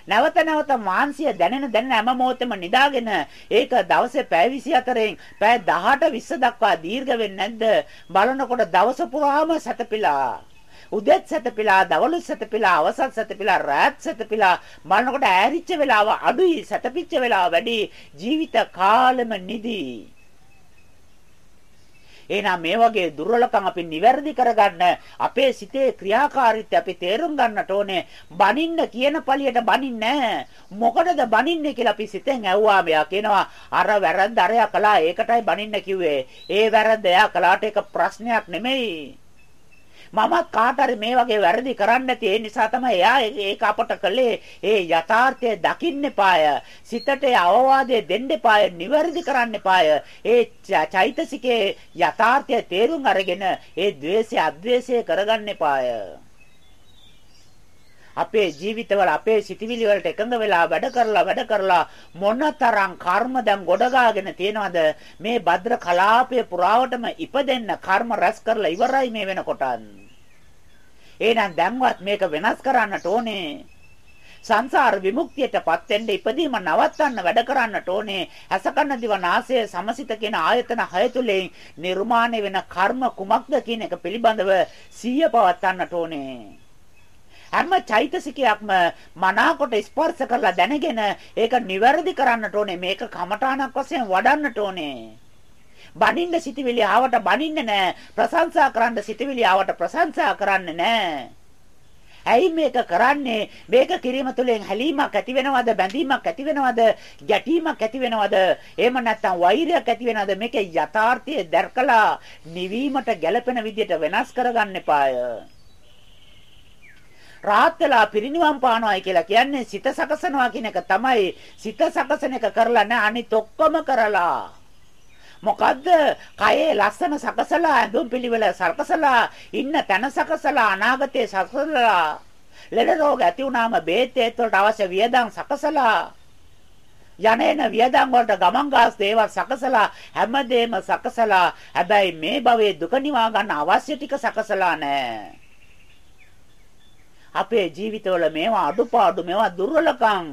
නැවත නැවත මාංශය දැනෙන දැනෙන හැම මොහොතෙම නිදාගෙන ඒක දවසේ පැය 24න් පැය 18 20 දක්වා දීර්ඝ වෙන්නේ නැද්ද? බලනකොට දවස පුරාම සැතපීලා. උදෙත් සැතපීලා දවලුත් සැතපීලා අවසත් සැතපීලා රාත් සැතපීලා. බලනකොට ඈරිච්ච වෙලාව අඩුයි සැතපිච්ච වෙලාව වැඩි. ජීවිත කාලෙම නිදී. එහෙනම් මේ වගේ දුර්වලකම් අපි නිවැරදි කරගන්න අපේ සිතේ ක්‍රියාකාරීත්වය අපි තේරුම් ගන්නට ඕනේ. බනින්න කියන පළියට බනින්නේ මොකටද බනින්නේ කියලා අපි සිතෙන් ඇහුවා මෙයා කියනවා අර වැරද්ද අරයා කළා ඒකටයි බනින්න කිව්වේ. ඒ වැරද්ද එයා කළාට ඒක ප්‍රශ්නයක් නෙමෙයි. මමත් කාට හරි මේ වගේ වැරදි කරන්න නැති. ඒ නිසා තමයි එයා ඒක අපට කළේ. ඒ යථාර්ථය දකින්න එපාය. සිතට අවවාදය දෙන්න එපාය. නිවැරදි කරන්න එපාය. ඒ චෛතසිකේ යථාර්ථය තේරුම් අරගෙන ඒ द्वේෂය අද්වේෂය කරගන්න එපාය. අපේ ජීවිතවල අපේ සිටිවිලි වලට එකඟ වෙලා වැඩ කරලා වැඩ කරලා මොනතරම් කර්ම දැන් ගොඩගාගෙන තියනවද මේ භද්‍ර කලාපයේ පුරාවටම ඉපදෙන්න කර්ම රැස් කරලා ඉවරයි මේ වෙනකොට. එහෙනම් දැන්වත් මේක වෙනස් කරන්නට ඕනේ. සංසාර විමුක්තියටපත් වෙන්න ඉපදීම නවත්තන්න වැඩ කරන්නට ඕනේ. අසකන්න දිව නාසය සමසිත කියන ආයතන හය තුලින් නිර්මාණය වෙන කර්ම කුමක්ද කියන එක පිළිබඳව සිහිය පවත්වන්නට ඕනේ. හැම චෛතසිකයක්ම මනාකොට ස්පර්ශ කරලා දැනගෙන ඒක නිවැරදි කරන්නට ඕනේ. මේක කමඨාණක් වශයෙන් වඩන්නට ඕනේ. බනින්න සිටිවිලි ආවට බනින්න නෑ. ප්‍රශංසා කරන්න සිටිවිලි ආවට ප්‍රශංසා කරන්න නෑ. ඇයි මේක කරන්නේ? මේක කිරීම තුළින් හැලීමක් ඇති වෙනවද? බැඳීමක් ඇති වෙනවද? ගැටීමක් ඇති වෙනවද? එහෙම නැත්නම් වෛරයක් ඇති වෙනවද? මේකේ යථාර්ථය දැක්කලා නිවීමට ගැළපෙන විදිහට වෙනස් කරගන්න එපාය. රාහත් වෙලා පිරිනිවන් පානවායි කියලා කියන්නේ සිත සකසනවා කියන එක තමයි. සිත සකසන එක කරලා නැහැ අනිත් ඔක්කොම කරලා. මොකද්ද? කයේ ලස්සන සකසලා ඇඳුම් පිළිවෙල සකසලා ඉන්න තැන සකසලා අනාගතේ සකසලා ලෙඩ රෝග ඇති වුනාම බේත් වලට අවශ්‍ය වියදම් සකසලා යන්නේන වියදම් වලට ගමන් ගාස් දේවල් සකසලා හැමදේම සකසලා හැබැයි මේ භවයේ දුක නිවා ගන්න අවශ්‍ය ටික සකසලා නැහැ අපේ ජීවිතවල මේවා අඩුපාඩු මේවා දුර්වලකම්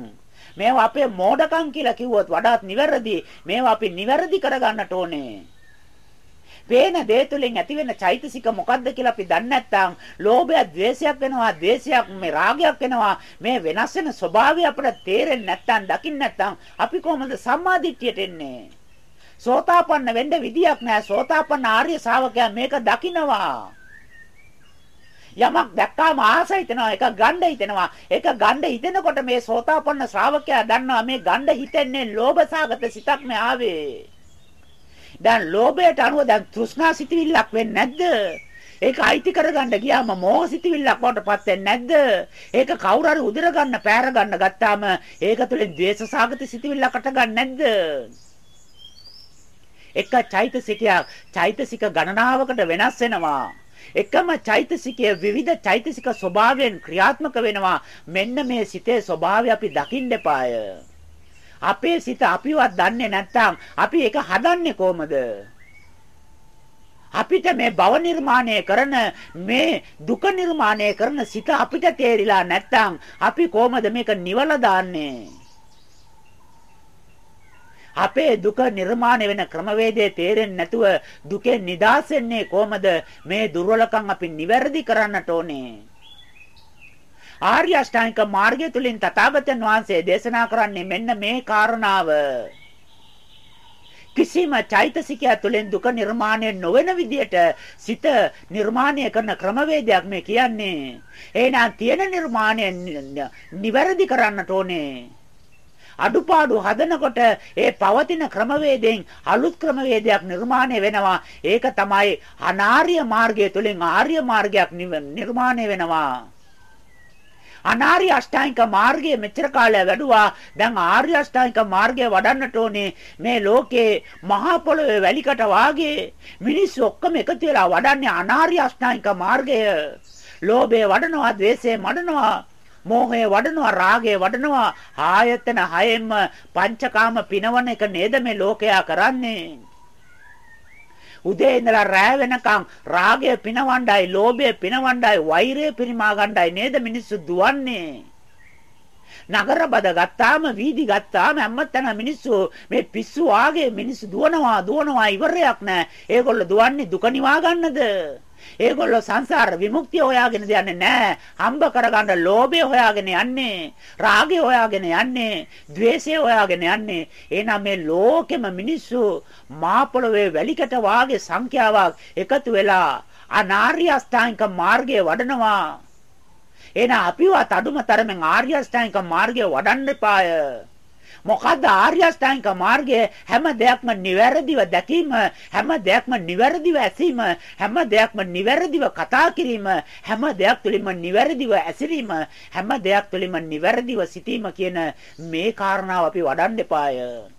මේවා අපේ මෝඩකම් කියලා කිව්වොත් වඩාත් නිවැරදි මේවා අපි නිවැරදි කරගන්නට ඕනේ. පේන දේ තුලින් ඇතිවෙන චෛතසික මොකද්ද කියලා අපි දන්නේ නැත්නම් ලෝභය ද්වේෂයක් වෙනවා ද්වේෂයක් මේ රාගයක් වෙනවා මේ වෙනස් වෙන ස්වභාවය අපිට තේරෙන්නේ නැත්නම් දකින්න නැත්නම් අපි කොහොමද සම්මාදිට්ඨියට එන්නේ? සෝතාපන්න වෙන්න විදියක් නැහැ. සෝතාපන්න ආර්ය ශාවකයා මේක දකිනවා. යමක් දැක්කාම ආස හිතෙනවා ඒක ගණ්ඩ හිතෙනවා. ඒක ගණ්ඩ හිතෙනකොට මේ සෝතාපන්න ශ්‍රාවකයා දන්නවා මේ ගණ්ඩ හිතෙන්නේ ලෝභසාගත සිතක් නේ ආවේ. දැන් ලෝභයට අනුව දැන් තෘෂ්ණා සිතවිල්ලක් වෙන්නේ නැද්ද? ඒක අයිති කරගන්න ගියාම මෝහ සිතවිල්ලක් වටපත් වෙන්නේ නැද්ද? ඒක කවුරු හරි උදිර ගන්න පෑර ගන්න ගත්තාම ඒක තුළින් ද්වේෂසාගත සිතවිල්ලකට ගන්න නැද්ද? එක චෛතසිකයක් චෛතසික ගණනාවකට වෙනස් වෙනවා. එකම චෛතසිකයේ විවිධ චෛතසික ස්වභාවයෙන් ක්‍රියාත්මක වෙනවා. මෙන්න මේ සිතේ ස්වභාවය අපි දකින්න එපාය. අපේ සිත අපිවත් දන්නේ නැත්නම් අපි ඒක හදන්නේ කොහමද? අපිට මේ භව නිර්මාණය කරන මේ දුක නිර්මාණය කරන සිත අපිට තේරිලා නැත්නම් අපි කොහමද මේක නිවලා දාන්නේ? අපේ දුක නිර්මාණය වෙන ක්‍රමවේදය තේරෙන්නේ නැතුව දුකෙන් නිදහස් වෙන්නේ කොහමද මේ දුර්වලකම් අපි නිවැරදි කරන්නට ඕනේ ආර්ය අෂ්ටාංගික මාර්ගය තුලින් තථාගතයන් වහන්සේ දේශනා කරන්නේ මෙන්න මේ කාරණාව කිසිම චෛතසිකය තුළින් දුක නිර්මාණය නොවන විදියට සිත නිර්මාණය කරන ක්‍රමවේදයක් මේ කියන්නේ. එහෙනම් තියෙන නිර්මාණය නිවැරදි කරන්නට ඕනේ. අඩුපාඩු හදනකොට ඒ පවතින ක්‍රමවේදයෙන් අලුත් ක්‍රමවේදයක් නිර්මාණය වෙනවා. ඒක තමයි අනාර්ය මාර්ගය තුලින් ආර්ය මාර්ගයක් නිර්මාණය වෙනවා. අනාර්ය අෂ්ටාංගික මාර්ගයේ මෙච්චර කාලය වැඩුවා දැන් ආර්ය අෂ්ටාංගික මාර්ගය වඩන්නට ඕනේ මේ ලෝකේ මහා පොළොවේ වැලිකට වාගේ මිනිස්සු ඔක්කොම එකතු වෙලා වඩන්නේ අනාර්ය අෂ්ටාංගික මාර්ගය ලෝභය වඩනවා ද්වේෂය මඩනවා මෝහය වඩනවා රාගය වඩනවා ආයතන හයෙන්ම පංචකාම පිනවන එක නේද මේ ලෝකයා කරන්නේ උදේ ඉඳලා රෑ වෙනකන් රාගය පිනවණ්ඩයි ලෝභය පිනවණ්ඩයි වෛරය පිරිමා ගණ්ඩයි නේද මිනිස්සු දුවන්නේ නගර බද ගත්තාම වීදි ගත්තාම හැමතැන මිනිස්සු මේ පිස්සු ආගේ මිනිස්සු දුවනවා දුවනවා ඉවරයක් නැහැ. ඒගොල්ලෝ දුවන්නේ දුක නිවා ගන්නද? ඒගොල්ලෝ සංසාර විමුක්තිය හොයාගෙන යන්නේ නැහැ. හම්බ කරගන්න ලෝභය හොයාගෙන යන්නේ. රාගය හොයාගෙන යන්නේ. ద్వේෂය හොයාගෙන යන්නේ. එහෙනම් මේ ලෝකෙම මිනිස්සු මා පොළවේ වැලිකට වාගේ සංඛ්‍යාවක් එකතු වෙලා අනාර්ය අෂ්ටාංගික මාර්ගයේ වඩනවා. එහෙනම් අපිවත් අඩුම තරමෙන් ආර්ය අෂ්ටාංගික මාර්ගය වඩන්න එපාය. මොකද්ද ආර්ය අෂ්ටාංගික මාර්ගය? හැම දෙයක්ම නිවැරදිව දැකීම හැම දෙයක්ම නිවැරදිව ඇසීම හැම දෙයක්ම නිවැරදිව කතා කිරීම හැම දෙයක් තුළින්ම නිවැරදිව ඇසිරීම හැම දෙයක් තුළින්ම නිවැරදිව සිටීම කියන මේ කාරණාව අපි වඩන්න එපාය.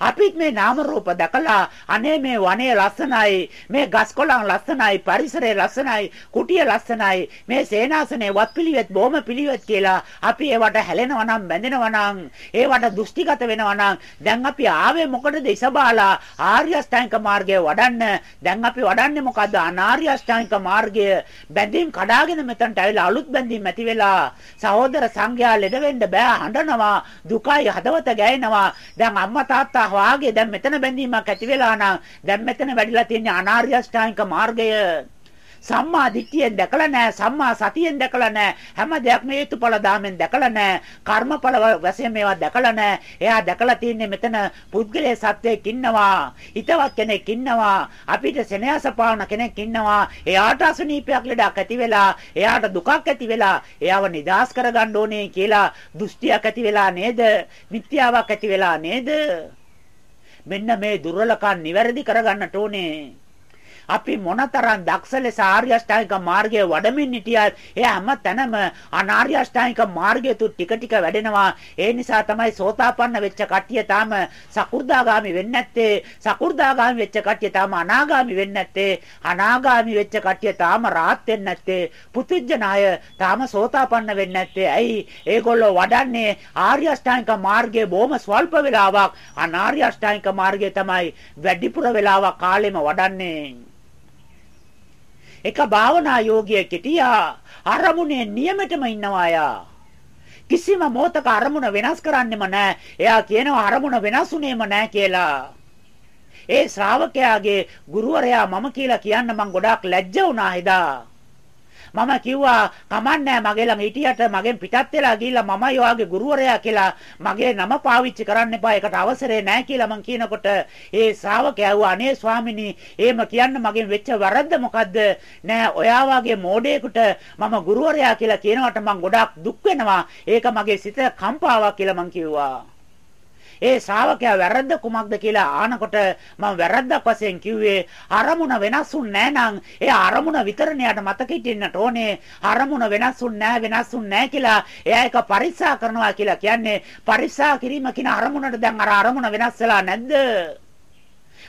අපිත් මේ නාම රූප දැකලා අනේ මේ වනයේ ලස්සනයි මේ ගස් කොළන් ලස්සනයි පරිසරය ලස්සනයි කුටිය ලස්සනයි මේ සේනාසනේ වත්පිළිවෙත් බොහොම පිළිවෙත් කියලා අපි ඒවට හැලෙනවා නම් බැඳෙනවා නම් ඒවට දෘෂ්ටිගත වෙනවා නම් දැන් අපි ආවේ මොකටද ඉසබාලා? ආර්ය අෂ්ටාංගික මාර්ගය වඩන්න. දැන් අපි වඩන්නේ මොකද්ද? අනාර්ය අෂ්ටාංගික මාර්ගය. බැඳීම් කඩාගෙන මෙතනට ඇවිල්ලා අලුත් බැඳීම් ඇති වෙලා සහෝදර සංඝයා ලෙඩ වෙන්න බෑ හඬනවා දුකයි හදවත ගෑනවා දැන් අම්මා තාත්තා වාගේ දැන් මෙතන බැඳීමක් ඇති වෙලා නම් දැන් මෙතන වැඩිලා තියෙන අනාර්ය අෂ්ටාංගික මාර්ගය. සම්මා දිට්ඨියෙන් දැකලා නැහැ සම්මා සතියෙන් දැකලා නැහැ හැම දෙයක්ම හේතුඵල ධාමෙන් දැකලා නැහැ කර්මඵල වශයෙන් මේවා දැකලා නැහැ. එයා දැකලා තින්නේ මෙතන පුද්ගලයේ සත්‍යයක් ඉන්නවා හිතවත් කෙනෙක් ඉන්නවා අපිට සෙනෙහස පාවන කෙනෙක් ඉන්නවා. එයාට අසනීපයක් ලඩක් ඇති වෙලා එයාට දුකක් ඇති වෙලා එයාව නිදාස් කරගන්න ඕනේ කියලා දෘෂ්ටියක් ඇති වෙලා නේද? මිත්‍යාවක් ඇති වෙලා නේද? මෙන්න මේ දුර්වලකම් නිවැරදි කරගන්නට ඕනේ. අපි මොනතරම් දක්ෂ ලෙස ආර්ය අෂ්ටාංගික මාර්ගයේ වඩමින් හිටියත් එයා හැම තැනම අනාර්ය අෂ්ටාංගික මාර්ගය තු ටික ටික වැඩෙනවා. ඒ නිසා තමයි සෝතාපන්න වෙච්ච කට්ටිය තාම සකු르දාගාමි වෙන්නේ නැත්තේ. සකු르දාගාමි වෙච්ච කට්ටිය තාම අනාගාමි වෙන්නේ නැත්තේ. අනාගාමි වෙච්ච කට්ටිය තාම රාහත් වෙන්නේ නැත්තේ. පුදුජනාය තාම සෝතාපන්න වෙන්නේ නැත්තේ. ඇයි? ඒගොල්ලෝ වඩන්නේ ආර්ය අෂ්ටාංගික මාර්ගයේ බොහොම ස්වල්ප වෙලාවක්. අනාර්ය අෂ්ටාංගික මාර්ගය තමයි වැඩිපුර වෙලාවක් කාලෙම වඩන්නේ. එක භාවනා යෝගියෙක් හිටියා අරමුණේ නියමෙටම ඉන්නවා යා. කිසිම මොහතක අරමුණ වෙනස් කරන්නෙම නැහැ. එයා කියනවා අරමුණ වෙනස්ුනේම නැහැ කියලා. ඒ ශ්‍රාවකයාගේ ගුරුවරයා මම කියලා කියන්න මං ගොඩාක් ලැජ්ජ වුණා එදා. මම කිව්වා කමන්නේ මගේ ළඟ හිටියට මගෙන් පිටත් වෙලා ගිහිල්ලා මමයි ඔයාගේ ගුරුවරයා කියලා මගේ නම පාවිච්චි කරන්න එපා. ඒකට අවසරේ නැහැ කියලා මං කියනකොට ඒ ශ්‍රාවකයා ඇහුවා අනේ ස්වාමිනී එහෙම කියන්න මගෙන් වෙච්ච වැරද්ද මොකද්ද? නෑ ඔයා වගේ මෝඩයෙකුට මම ගුරුවරයා කියලා කියනකොට මං ගොඩාක් දුක් වෙනවා. ඒක මගේ සිත කම්පාවක් කියලා මං කිව්වා. ඒ ශ්‍රාවකයා වැරද්ද කුමක්ද කියලා ආනකොට මම වැරද්දක් වශයෙන් කිව්වේ අරමුණ වෙනස්ුන් නෑනම් ඒ අරමුණ විතරනේ යට මතක හිටින්නට ඕනේ. අරමුණ වෙනස්ුන් නෑ වෙනස්ුන් නෑ කියලා එයා එක පරික්ෂා කරනවා කියලා කියන්නේ පරික්ෂා කිරීම කියන අරමුණට දැන් අර අරමුණ වෙනස් වෙලා නැද්ද?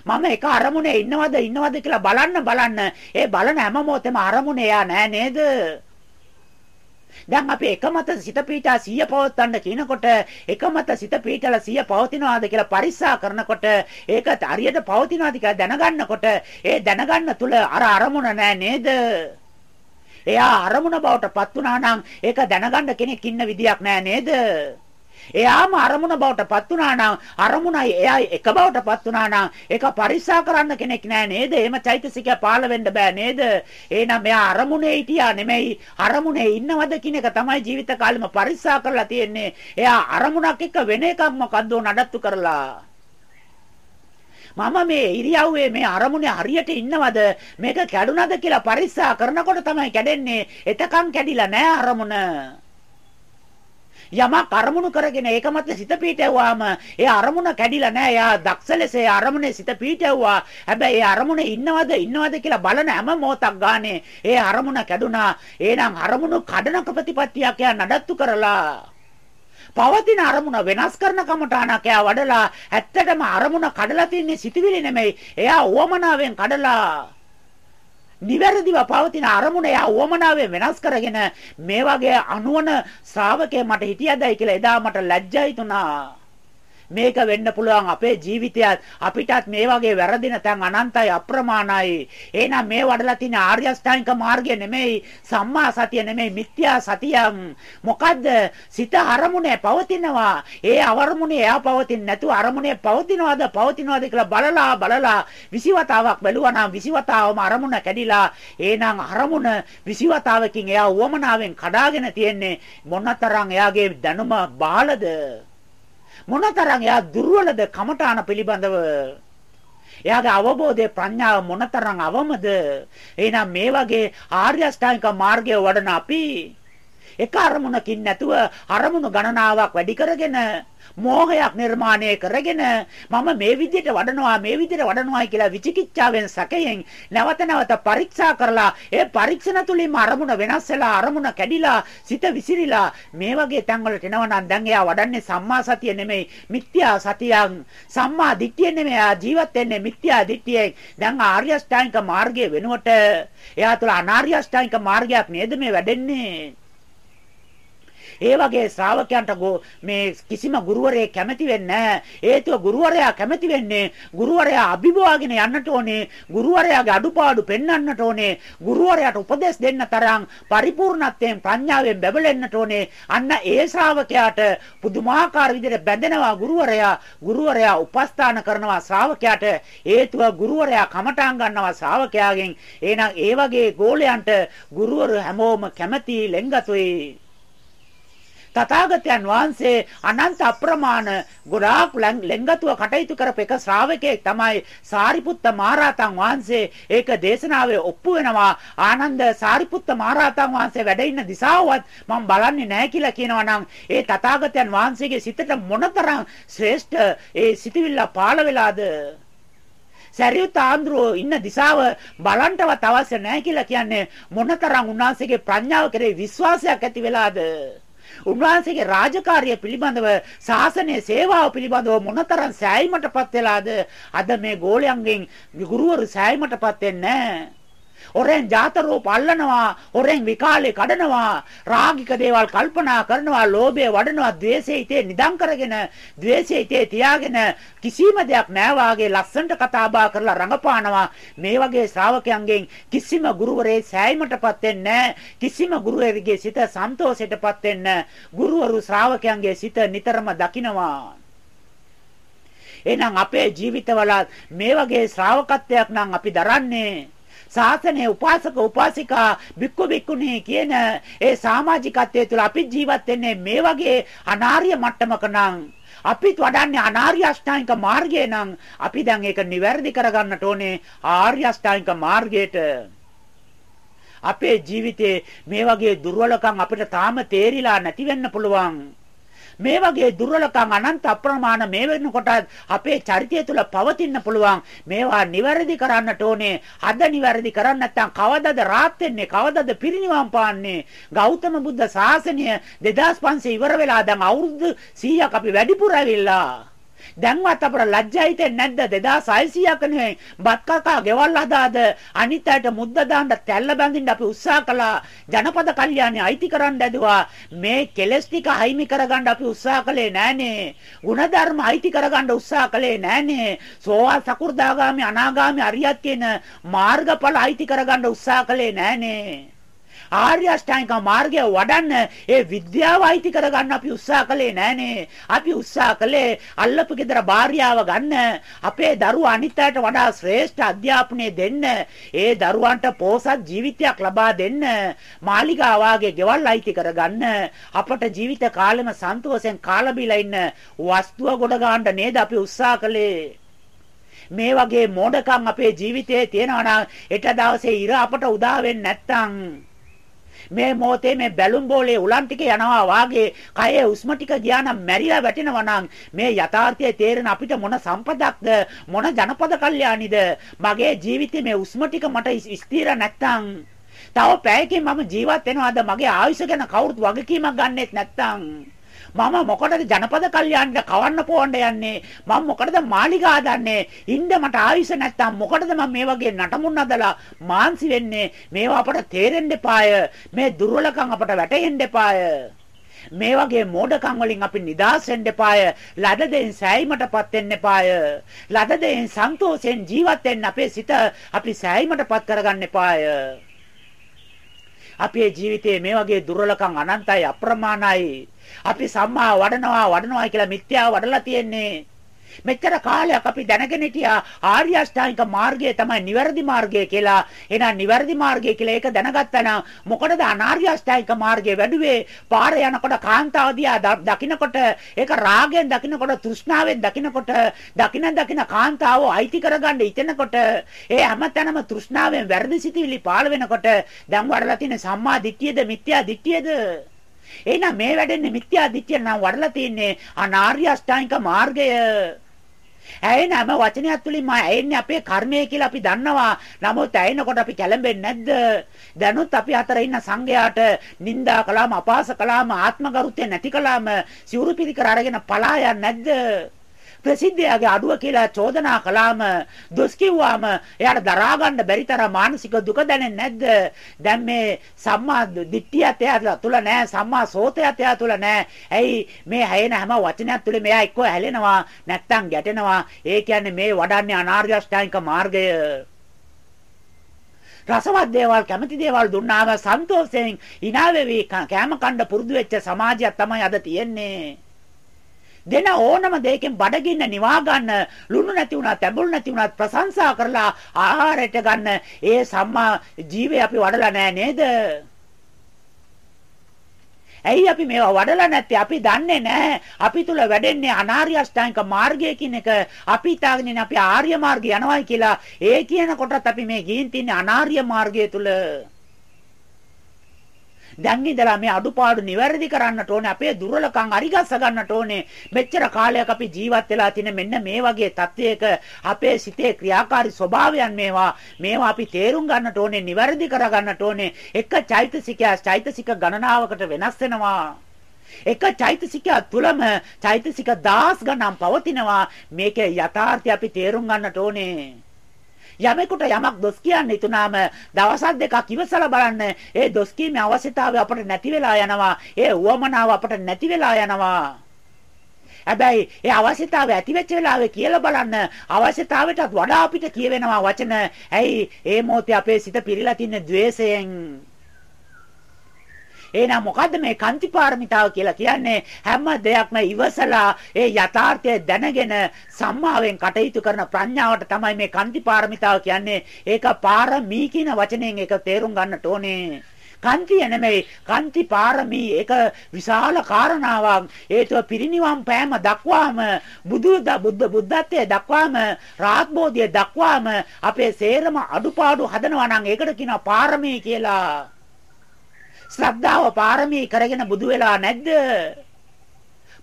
මම එක අරමුණේ ඉන්නවද ඉන්නවද කියලා බලන්න බලන්න. ඒ බලන හැම මොහොතෙම අරමුණේ යා නෑ නේද? දැන් අපි එකමත සිත පීඨා සිය පවත්වන්න කියනකොට එකමත සිත පීඨලා සිය පවතිනවාද කියලා පරික්ෂා කරනකොට ඒක හරියට පවතිනවාද කියලා දැනගන්නකොට ඒ දැනගන්න තුල අර අරමුණ නෑ නේද? එයා අරමුණ බවට පත් වුණා නම් ඒක දැනගන්න කෙනෙක් ඉන්න විදියක් නෑ නේද? එයාම අරමුණ බවට පත් වුණා නම් අරමුණයි එයයි එක බවට පත් වුණා නම් ඒක පරික්ෂා කරන්න කෙනෙක් නෑ නේද? එහෙම චෛතසිකය පාළ වෙන්න බෑ නේද? එහෙනම් මෙයා අරමුණේ හිටියා නෙමෙයි අරමුණේ ඉන්නවද කියන එක තමයි ජීවිත කාලෙම පරික්ෂා කරලා තියෙන්නේ. එයා අරමුණක් එක්ක වෙන එකක් මොකද්ද නඩත්තු කරලා. මම මේ ඉරියව්වේ මේ අරමුණේ හරියට ඉන්නවද මේක කැඩුනද කියලා පරික්ෂා කරනකොට තමයි කැඩෙන්නේ එතකන් කැඩිලා නෑ අරමුණ යමක් අරමුණු කරගෙන ඒක මත සිත පීටවුවාම ඒ අරමුණ කැඩිලා නැහැ. එයා දක්ෂ ලෙස ඒ අරමුණේ සිත පීටවුවා. හැබැයි ඒ අරමුණේ ඉන්නවද ඉන්නවද කියලා බලන හැම මොහොතක් ගානේ ඒ අරමුණ කැඩුනා. එහෙනම් අරමුණු කඩන ප්‍රතිපත්තියක් එයා නඩත්තු කරලා පවතින අරමුණ වෙනස් කරන කමටානක් එයා වඩලා ඇත්තටම අරමුණ කඩලා තින්නේ සිටිවිලි නෙමෙයි. එයා උවමනාවෙන් කඩලා නිවැරදිව පවතින අරමුණ යා උවමනාවෙන් වෙනස් කරගෙන මේ වගේ අනුවන ශ්‍රාවකයෙක් මට හිටියදයි කියලා එදා මට ලැජ්ජයි තුනා. මේක වෙන්න පුළුවන් අපේ ජීවිතයත් අපිටත් මේ වගේ වැරදින තැන් අනන්තයි අප්‍රමාණයි. එහෙනම් මේ වඩලා තියෙන ආර්ය අෂ්ටාංගික මාර්ගය නෙමෙයි සම්මා සතිය නෙමෙයි මිත්‍යා සතියන්. මොකද්ද? සිත අරමුණේ පවතිනවා. ඒ අවරමුණේ එයා පවතින නැතුව අරමුණේ පවතිනවද පවතිනවද කියලා බලලා බලලා විසිවතාවක් බැලුවා නම් විසිවතාවම අරමුණ කැඩිලා එහෙනම් අරමුණ විසිවතාවකින් එයා උවමනාවෙන් කඩාගෙන තියෙන්නේ මොනතරම් එයාගේ දැනුම බාලද මොනතරම් එයා දුර්වලද කමඨාන පිළිබඳව? එයාගේ අවබෝධය ප්‍රඥාව මොනතරම් අවමද? එහෙනම් මේ වගේ ආර්ය අෂ්ටාංගික මාර්ගය වඩන අපි එක අරමුණකින් නැතුව අරමුණු ගණනාවක් වැඩි කරගෙන මෝහයක් නිර්මාණය කරගෙන මම මේ විදිහට වඩනවා මේ විදිහට වඩනවා කියලා විචිකිච්ඡාවෙන් සැකයෙන් නැවත නැවත පරීක්ෂා කරලා ඒ පරීක්ෂණ තුලින්ම අරමුණ වෙනස් වෙලා අරමුණ කැඩිලා සිත විසිරිලා මේ වගේ තැන් වලට එනවා නම් දැන් එයා වඩන්නේ සම්මා සතිය නෙමෙයි මිත්‍යා සතියක් සම්මා දිට්ඨිය නෙමෙයි එයා ජීවත් වෙන්නේ මිත්‍යා දිට්ඨියෙන්. දැන් ආර්ය අෂ්ටාංගික මාර්ගයේ වෙනුවට එයා තුළ අනාර්ය අෂ්ටාංගික මාර්ගයක් නේද මේ වැඩෙන්නේ? ඒ වගේ ශ්‍රාවකයන්ට මේ කිසිම ගුරුවරයෙක් කැමති වෙන්නේ නැහැ. හේතුව ගුරුවරයා කැමති වෙන්නේ ගුරුවරයා අභිභවාගෙන යන්නට ඕනේ. ගුරුවරයාගේ අඩුපාඩු පෙන්වන්නට ඕනේ. ගුරුවරයාට උපදෙස් දෙන්න තරම් පරිපූර්ණත්වයෙන් ප්‍රඥාවෙන් බැබලෙන්නට ඕනේ. අන්න ඒ ශ්‍රාවකයාට පුදුමාකාර විදිහට බැඳෙනවා ගුරුවරයා. ගුරුවරයා උපස්ථාන කරනවා ශ්‍රාවකයාට. හේතුව ගුරුවරයා කමටහන් ගන්නවා ශ්‍රාවකයාගෙන්. එහෙනම් ඒ වගේ ගෝලයන්ට ගුරුවරු හැමෝම කැමති ලෙන්ගතුයි. තථාගතයන් වහන්සේ අනන්ත අප්‍රමාණ ගොඩාක් ලෙන්ගතුව කටයුතු කරපු එක ශ්‍රාවකයෙක් තමයි සාරිපුත්ත මහරහතන් වහන්සේ. ඒක දේශනාවේ ඔප්පු වෙනවා. ආනන්ද සාරිපුත්ත මහරහතන් වහන්සේ වැඩ ඉන්න දිශාවවත් මම බලන්නේ නැහැ කියලා කියනවා නම් ඒ තථාගතයන් වහන්සේගේ සිතට මොනතරම් ශ්‍රේෂ්ඨ ඒ සිතවිල්ල පාළ වෙලාද? සැරියුත් ආන්දරෝ ඉන්න දිශාව බලන්ටවත් අවශ්‍ය නැහැ කියලා කියන්නේ මොනතරම් උන්වහන්සේගේ ප්‍රඥාව කෙරේ විශ්වාසයක් ඇති වෙලාද? උන්වහන්සේගේ රාජකාරිය පිළිබඳව ශාසනීය සේවාව පිළිබඳව මොනතරම් සෑයීමටපත් වෙලාද? අද මේ ගෝලයන්ගෙන් ගුරුවරු සෑයීමටපත් වෙන්නේ නැහැ. හොරෙන් ජාතරෝප අල්ලනවා හොරෙන් විකාලේ කඩනවා රාගික දේවල් කල්පනා කරනවා ලෝභය වඩනවා ද්වේෂය හිතේ නිදන් කරගෙන ද්වේෂය හිතේ තියාගෙන කිසිම දෙයක් නැහැ වාගේ ලස්සනට කතා බහ කරලා රඟපානවා. මේ වගේ ශ්‍රාවකයන්ගෙන් කිසිම ගුරුවරේ සෑයීමටපත් වෙන්නේ කිසිම ගුරුවරයෙකුගේ සිත සන්තෝෂයටපත් වෙන්න ගුරුවරු ශ්‍රාවකයන්ගේ සිත නිතරම දකිනවා. එහෙනම් අපේ ජීවිතවල මේ වගේ ශ්‍රාවකත්වයක් නම් අපි දරන්නේ ශාසනයේ උපාසක උපාසිකා බික්කු බික්කුණී කියන ඒ සමාජිකත්වයේ තුල අපි ජීවත් වෙන්නේ මේ වගේ අනාර්ය මට්ටමක නම්. අපිත් වඩන්නේ අනාර්ය අෂ්ටාංගික මාර්ගය නම්. අපි දැන් ඒක නිවැරදි කරගන්නට ඕනේ ආර්ය අෂ්ටාංගික මාර්ගයට. අපේ ජීවිතේ මේ වගේ දුර්වලකම් අපිට තාම තේරිලා නැති වෙන්න පුළුවන්. මේ වගේ දුර්වලකම් අනන්ත අප්‍රමාණ මේ වෙනකොට අපේ චරිතය තුළ පවතින්න පුළුවන්. මේවා නිවැරදි කරන්නට ඕනේ. අද නිවැරදි කරන්නේ නැත්නම් කවදද රාත් වෙන්නේ? කවදද පිරිනිවන් පාන්නේ? ගෞතම බුද්ධ ශාසනය 2500 ඉවර වෙලා දැන් අවුරුදු 100ක් අපි වැඩිපුර ඇවිල්ලා. දැන්වත් අපර ලැජ්ජා හිතෙන්නේ නැද්ද? 2600ක නෙවෙයි. බත් කකා ගෙවල් හදාද අනිත් අයට මුද්ද දාන්න තැල්ල බැඳින්න අපි උත්සාහ කළා. ජනපද කල්යාණේ අයිති කරන්න ඇදුවා. මේ කෙලස් ටික අයිමි කරගන්න අපි උත්සාහ කළේ නෑනේ ಗುಣධර්ම අයිති කරගන්න උත්සාහ කළේ නෑනේ සෝවා සකු르දාගාමි අනාගාමි අරියත් කියන මාර්ගඵල අයිති කරගන්න උත්සාහ කළේ නෑනේ ආර්ය අෂ්ටාංගික මාර්ගය වඩන්න ඒ විද්‍යාව අයිති කරගන්න අපි උත්සාහ කළේ නෑනේ. අපි උත්සාහ කළේ අල්ලපු ගෙදර භාර්යාව ගන්න, අපේ දරුවා අනිත්‍යයට වඩා ශ්‍රේෂ්ඨ අධ්‍යාපනය දෙන්න, ඒ දරුවන්ට පෝසත් ජීවිතයක් ලබා දෙන්න, මාලිගා වාගේ ගෙවල් අයිති කරගන්න, අපට ජීවිත කාලෙම සන්තෝෂෙන් කාලා බීලා ඉන්න වස්තුව ගොඩ ගන්න නේද අපි උත්සාහ කළේ. මේ වගේ මෝඩකම් අපේ ජීවිතයේ තියෙනවා නම් හෙට දවසේ ඉර අපට උදා වෙන්නේ නැත්තම් මේ මොහොතේ මේ බැලුම් බෝලේ උලන් ටික යනවා වාගේ කයේ උස්ම ටික ගියා නම් මැරිලා වැටෙනවා නම් මේ යථාර්ථය තේරෙන අපිට මොන සම්පතක්ද මොන ජනපද කල්යාණිද? මගේ ජීවිතේ මේ උස්ම ටික මට ස්ථිර නැත්තම්? තව පැයකින් මම ජීවත් වෙනවාද? මගේ ආයුෂ ගැන කවුරුත් වගකීමක් ගන්නෙත් නැත්තම්? මම මොකටද ජනපද කල්යාණිට කවන්න පොවන්න යන්නේ? මම මොකටද මාලිගා හදන්නේ? ඉන්න මට ආයුෂ නැත්තම් මොකටද මම මේ වගේ නටමුන් හදලා මාන්සි වෙන්නේ? මේවා අපට තේරෙන්න එපාය. මේ දුර්වලකම් අපට වැටහෙන්න එපාය. මේ වගේ මෝඩකම් වලින් අපි නිදහස් වෙන්න එපාය. ලද දෙයින් සෑයීමටපත් වෙන්න එපාය. ලද දෙයින් සන්තෝෂෙන් ජීවත් වෙන්න අපේ සිත අපි සෑයීමටපත් කරගන්න එපාය. අපේ ජීවිතයේ මේ වගේ දුර්වලකම් අනන්තයි අප්‍රමාණයි. අපි සම්මා වඩනවා වඩනවා කියලා මිත්‍යාව වඩලා තියෙන්නේ. මෙච්චර කාලයක් අපි දැනගෙන හිටියා ආර්ය අෂ්ටාංගික මාර්ගය තමයි නිවැරදි මාර්ගය කියලා. එහෙනම් නිවැරදි මාර්ගය කියලා ඒක දැනගත්තා නම් මොකටද අනාර්ය අෂ්ටාංගික මාර්ගය වැඩුවේ? පාර යනකොට කාන්තාව දිහා දකින්නකොට ඒක රාගයෙන් දකින්නකොට තෘෂ්ණාවෙන් දකින්නකොට දකින්න දකින්න කාන්තාව අයිති කරගන්න ඉතනකොට ඒ හැමතැනම තෘෂ්ණාවෙන් වැරදි සිතිවිලි පාළ වෙනකොට දැන් වඩලා තියෙන සම්මා දිට්ඨියද මිත්‍යා දිට්ඨියද එහෙනම් මේ වැඩෙන්නේ මිත්‍යා දිට්ඨිය නම් වඩලා තින්නේ අනාර්ය අෂ්ටාංගික මාර්ගය. ඇයෙන හැම වචනයක් තුලින් මම ඇයෙන්නේ අපේ කර්මය කියලා අපි දන්නවා. නමුත් ඇයෙනකොට අපි කැළඹෙන්නේ නැද්ද? දැනුත් අපි අතර ඉන්න සංඝයාට නිନ୍ଦා කළාම අපහාස කළාම ආත්මගරුත්වය නැති කළාම සිවුරු පිළිකර අරගෙන පලා යන්නේ නැද්ද? ප්‍රසිද්ධයාගේ අඩුව කියලා චෝදනා කළාම දොස් කිව්වාම එයාට දරා ගන්න බැරි තරම් මානසික දුක දැනෙන්නේ නැද්ද? දැන් මේ සම්මා දිට්ඨියත් එයා තුල නැහැ, සම්මා සෝතයත් එයා තුල නැහැ. ඇයි මේ හැයෙන හැම වචනයක් තුල මෙයා එක්ක හැලෙනවා, නැත්තම් ගැටෙනවා. ඒ කියන්නේ මේ වඩන්නේ අනාර්ය අෂ්ටාංගික මාර්ගය. රසවත් දේවල් කැමති දේවල් දුන්නාම සන්තෝෂයෙන් hina වෙවි කෑම කන්න පුරුදු වෙච්ච සමාජයක් තමයි අද තියෙන්නේ. දෙන ඕනම දෙයකින් බඩගින්න නිවා ගන්න ලුණු නැති වුණත් ඇඹුල් නැති වුණත් ප්‍රශංසා කරලා ආහාරයට ගන්න ඒ සම්මා ජීවේ අපි වඩලා නැහැ නේද? ඇයි අපි මේවා වඩලා නැත්තේ? අපි දන්නේ නැහැ. අපි තුල වැඩෙන්නේ අනාර්ය අෂ්ටාංගික මාර්ගය කියන එක. අපි හිතාගෙන අපි ආර්ය මාර්ගය යනවායි කියලා. ඒ කියන කොටත් අපි මේ ගිහින් තින්නේ අනාර්ය මාර්ගය තුල. දැන් ඉඳලා මේ අඩුපාඩු නිවැරදි කරන්නට ඕනේ අපේ දුර්වලකම් අරිගස්ස ගන්නට ඕනේ. මෙච්චර කාලයක් අපි ජීවත් වෙලා තියෙන මෙන්න මේ වගේ තත්වයක අපේ සිතේ ක්‍රියාකාරී ස්වභාවයන් මේවා මේවා අපි තේරුම් ගන්නට ඕනේ නිවැරදි කර ගන්නට ඕනේ. එක චෛතසිකය චෛතසික ගණනාවකට වෙනස් වෙනවා. එක චෛතසිකය තුලම චෛතසික දහස් ගණන් පවතිනවා. මේකේ යථාර්ථය අපි තේරුම් ගන්නට ඕනේ. යමෙකුට යමක් දොස් කියන්න හිතුනාම දවසක් දෙකක් ඉවසලා බලන්න ඒ දොස් කීමේ අවශ්‍යතාවය අපට නැති වෙලා යනවා. ඒ උවමනාව අපට නැති වෙලා යනවා. හැබැයි ඒ අවශ්‍යතාවය ඇති වෙච්ච වෙලාවේ කියලා බලන්න අවශ්‍යතාවයටත් වඩා අපිට කියවෙනවා වචන. ඇයි ඒ මොහොතේ අපේ සිත පිරීලා තින්නේ द्वේෂයෙන්. එහෙනම් මොකද්ද මේ කාන්ති පාරමිතාව කියලා කියන්නේ? හැම දෙයක්ම ඉවසලා ඒ යථාර්ථය දැනගෙන සම්මාවෙන් කටයුතු කරන ප්‍රඥාවට තමයි මේ කාන්ති පාරමිතාව කියන්නේ. ඒක පාරමී කියන වචනයෙන් ඒක තේරුම් ගන්නට ඕනේ. කන්තිය නෙමෙයි කන්ති පාරමී ඒක විශාල කාරණාවක් හේතුව පිරිනිවන් පෑම දක්වාම බුදු බුද්ධ බුද්ධත්වයේ දක්වාම රාත්බෝධිය දක්වාම අපේ සේරම අඩුපාඩු හදනවා නම් ඒකට කියනවා පාරමී කියලා ශ්‍රද්ධාව පාරමී කරගෙන බුදු වෙලා නැද්ද?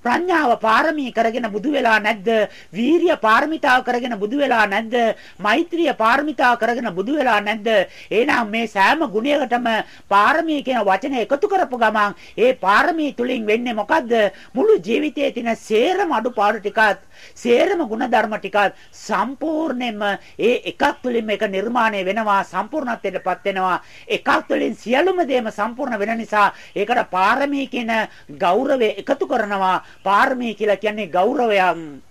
ප්‍රඥාව පාරමී කරගෙන බුදු වෙලා නැද්ද? වීරිය පාරමිතාව කරගෙන බුදු වෙලා නැද්ද? මෛත්‍රිය පාරමිතාව කරගෙන බුදු වෙලා නැද්ද? එහෙනම් මේ සෑම ගුණයකටම පාරමී කියන වචනේ එකතු කරපු ගමන් ඒ පාරමී තුලින් වෙන්නේ මොකද්ද? මුළු ජීවිතයේ තියෙන සේරම අඩුපාඩු ටිකත් සේරම ಗುಣධර්ම ටිකත් සම්පූර්ණයෙන්ම ඒ එකක් තුලින් මේක නිර්මාණය වෙනවා සම්පූර්ණත්වයටපත් වෙනවා එකක් තුලින් සියලුම දේම සම්පූර්ණ වෙන නිසා ඒකට පාරමී කියන ගෞරවය එකතු කරනවා පාරමී කියලා කියන්නේ ගෞරවයක්.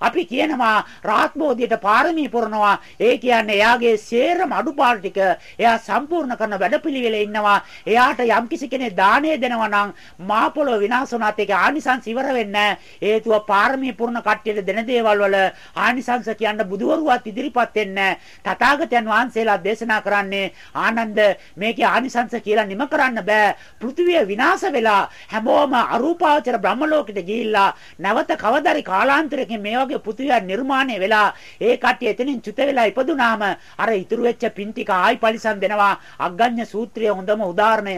අපි කියනවා රාත්බෝධියට පාරමී පුරනවා. ඒ කියන්නේ එයාගේ සේරම අඩුපාඩු ටික එයා සම්පූර්ණ කරන වැඩපිළිවෙලේ ඉන්නවා. එයාට යම්කිසි කෙනෙක් දාණය දෙනවා නම් මා පොළොව විනාශ වුණාත් ඒක ආනිසංස ඉවර වෙන්නේ හේතුව පාරමී පුරන කට්ටියට දෙන දේවල් වල ආනිසංස කියන්න බුදුවරුවත් ඉදිරිපත් වෙන්නේ තථාගතයන් වහන්සේලා දේශනා කරන්නේ ආනන්ද මේකේ ආනිසංස කියලා නිම කරන්න බෑ. පෘථිවිය විනාශ වෙලා හැමෝම අරූපාවචර බ්‍රහ්ම ලෝකෙට ගිහිල්ලා නැවත කවදාරි කාලාන්තරයකින් මේ වගේ පෘථිවිය නිර්මාණය වෙලා ඒ කට්ටිය එතනින් චුත වෙලා ඉපදුනාම අර ඉතුරු වෙච්ච පින් ටික ආයි පරිසම් දෙනවා අග්ගඤ්ඤ සූත්‍රයේ හොඳම උදාහරණය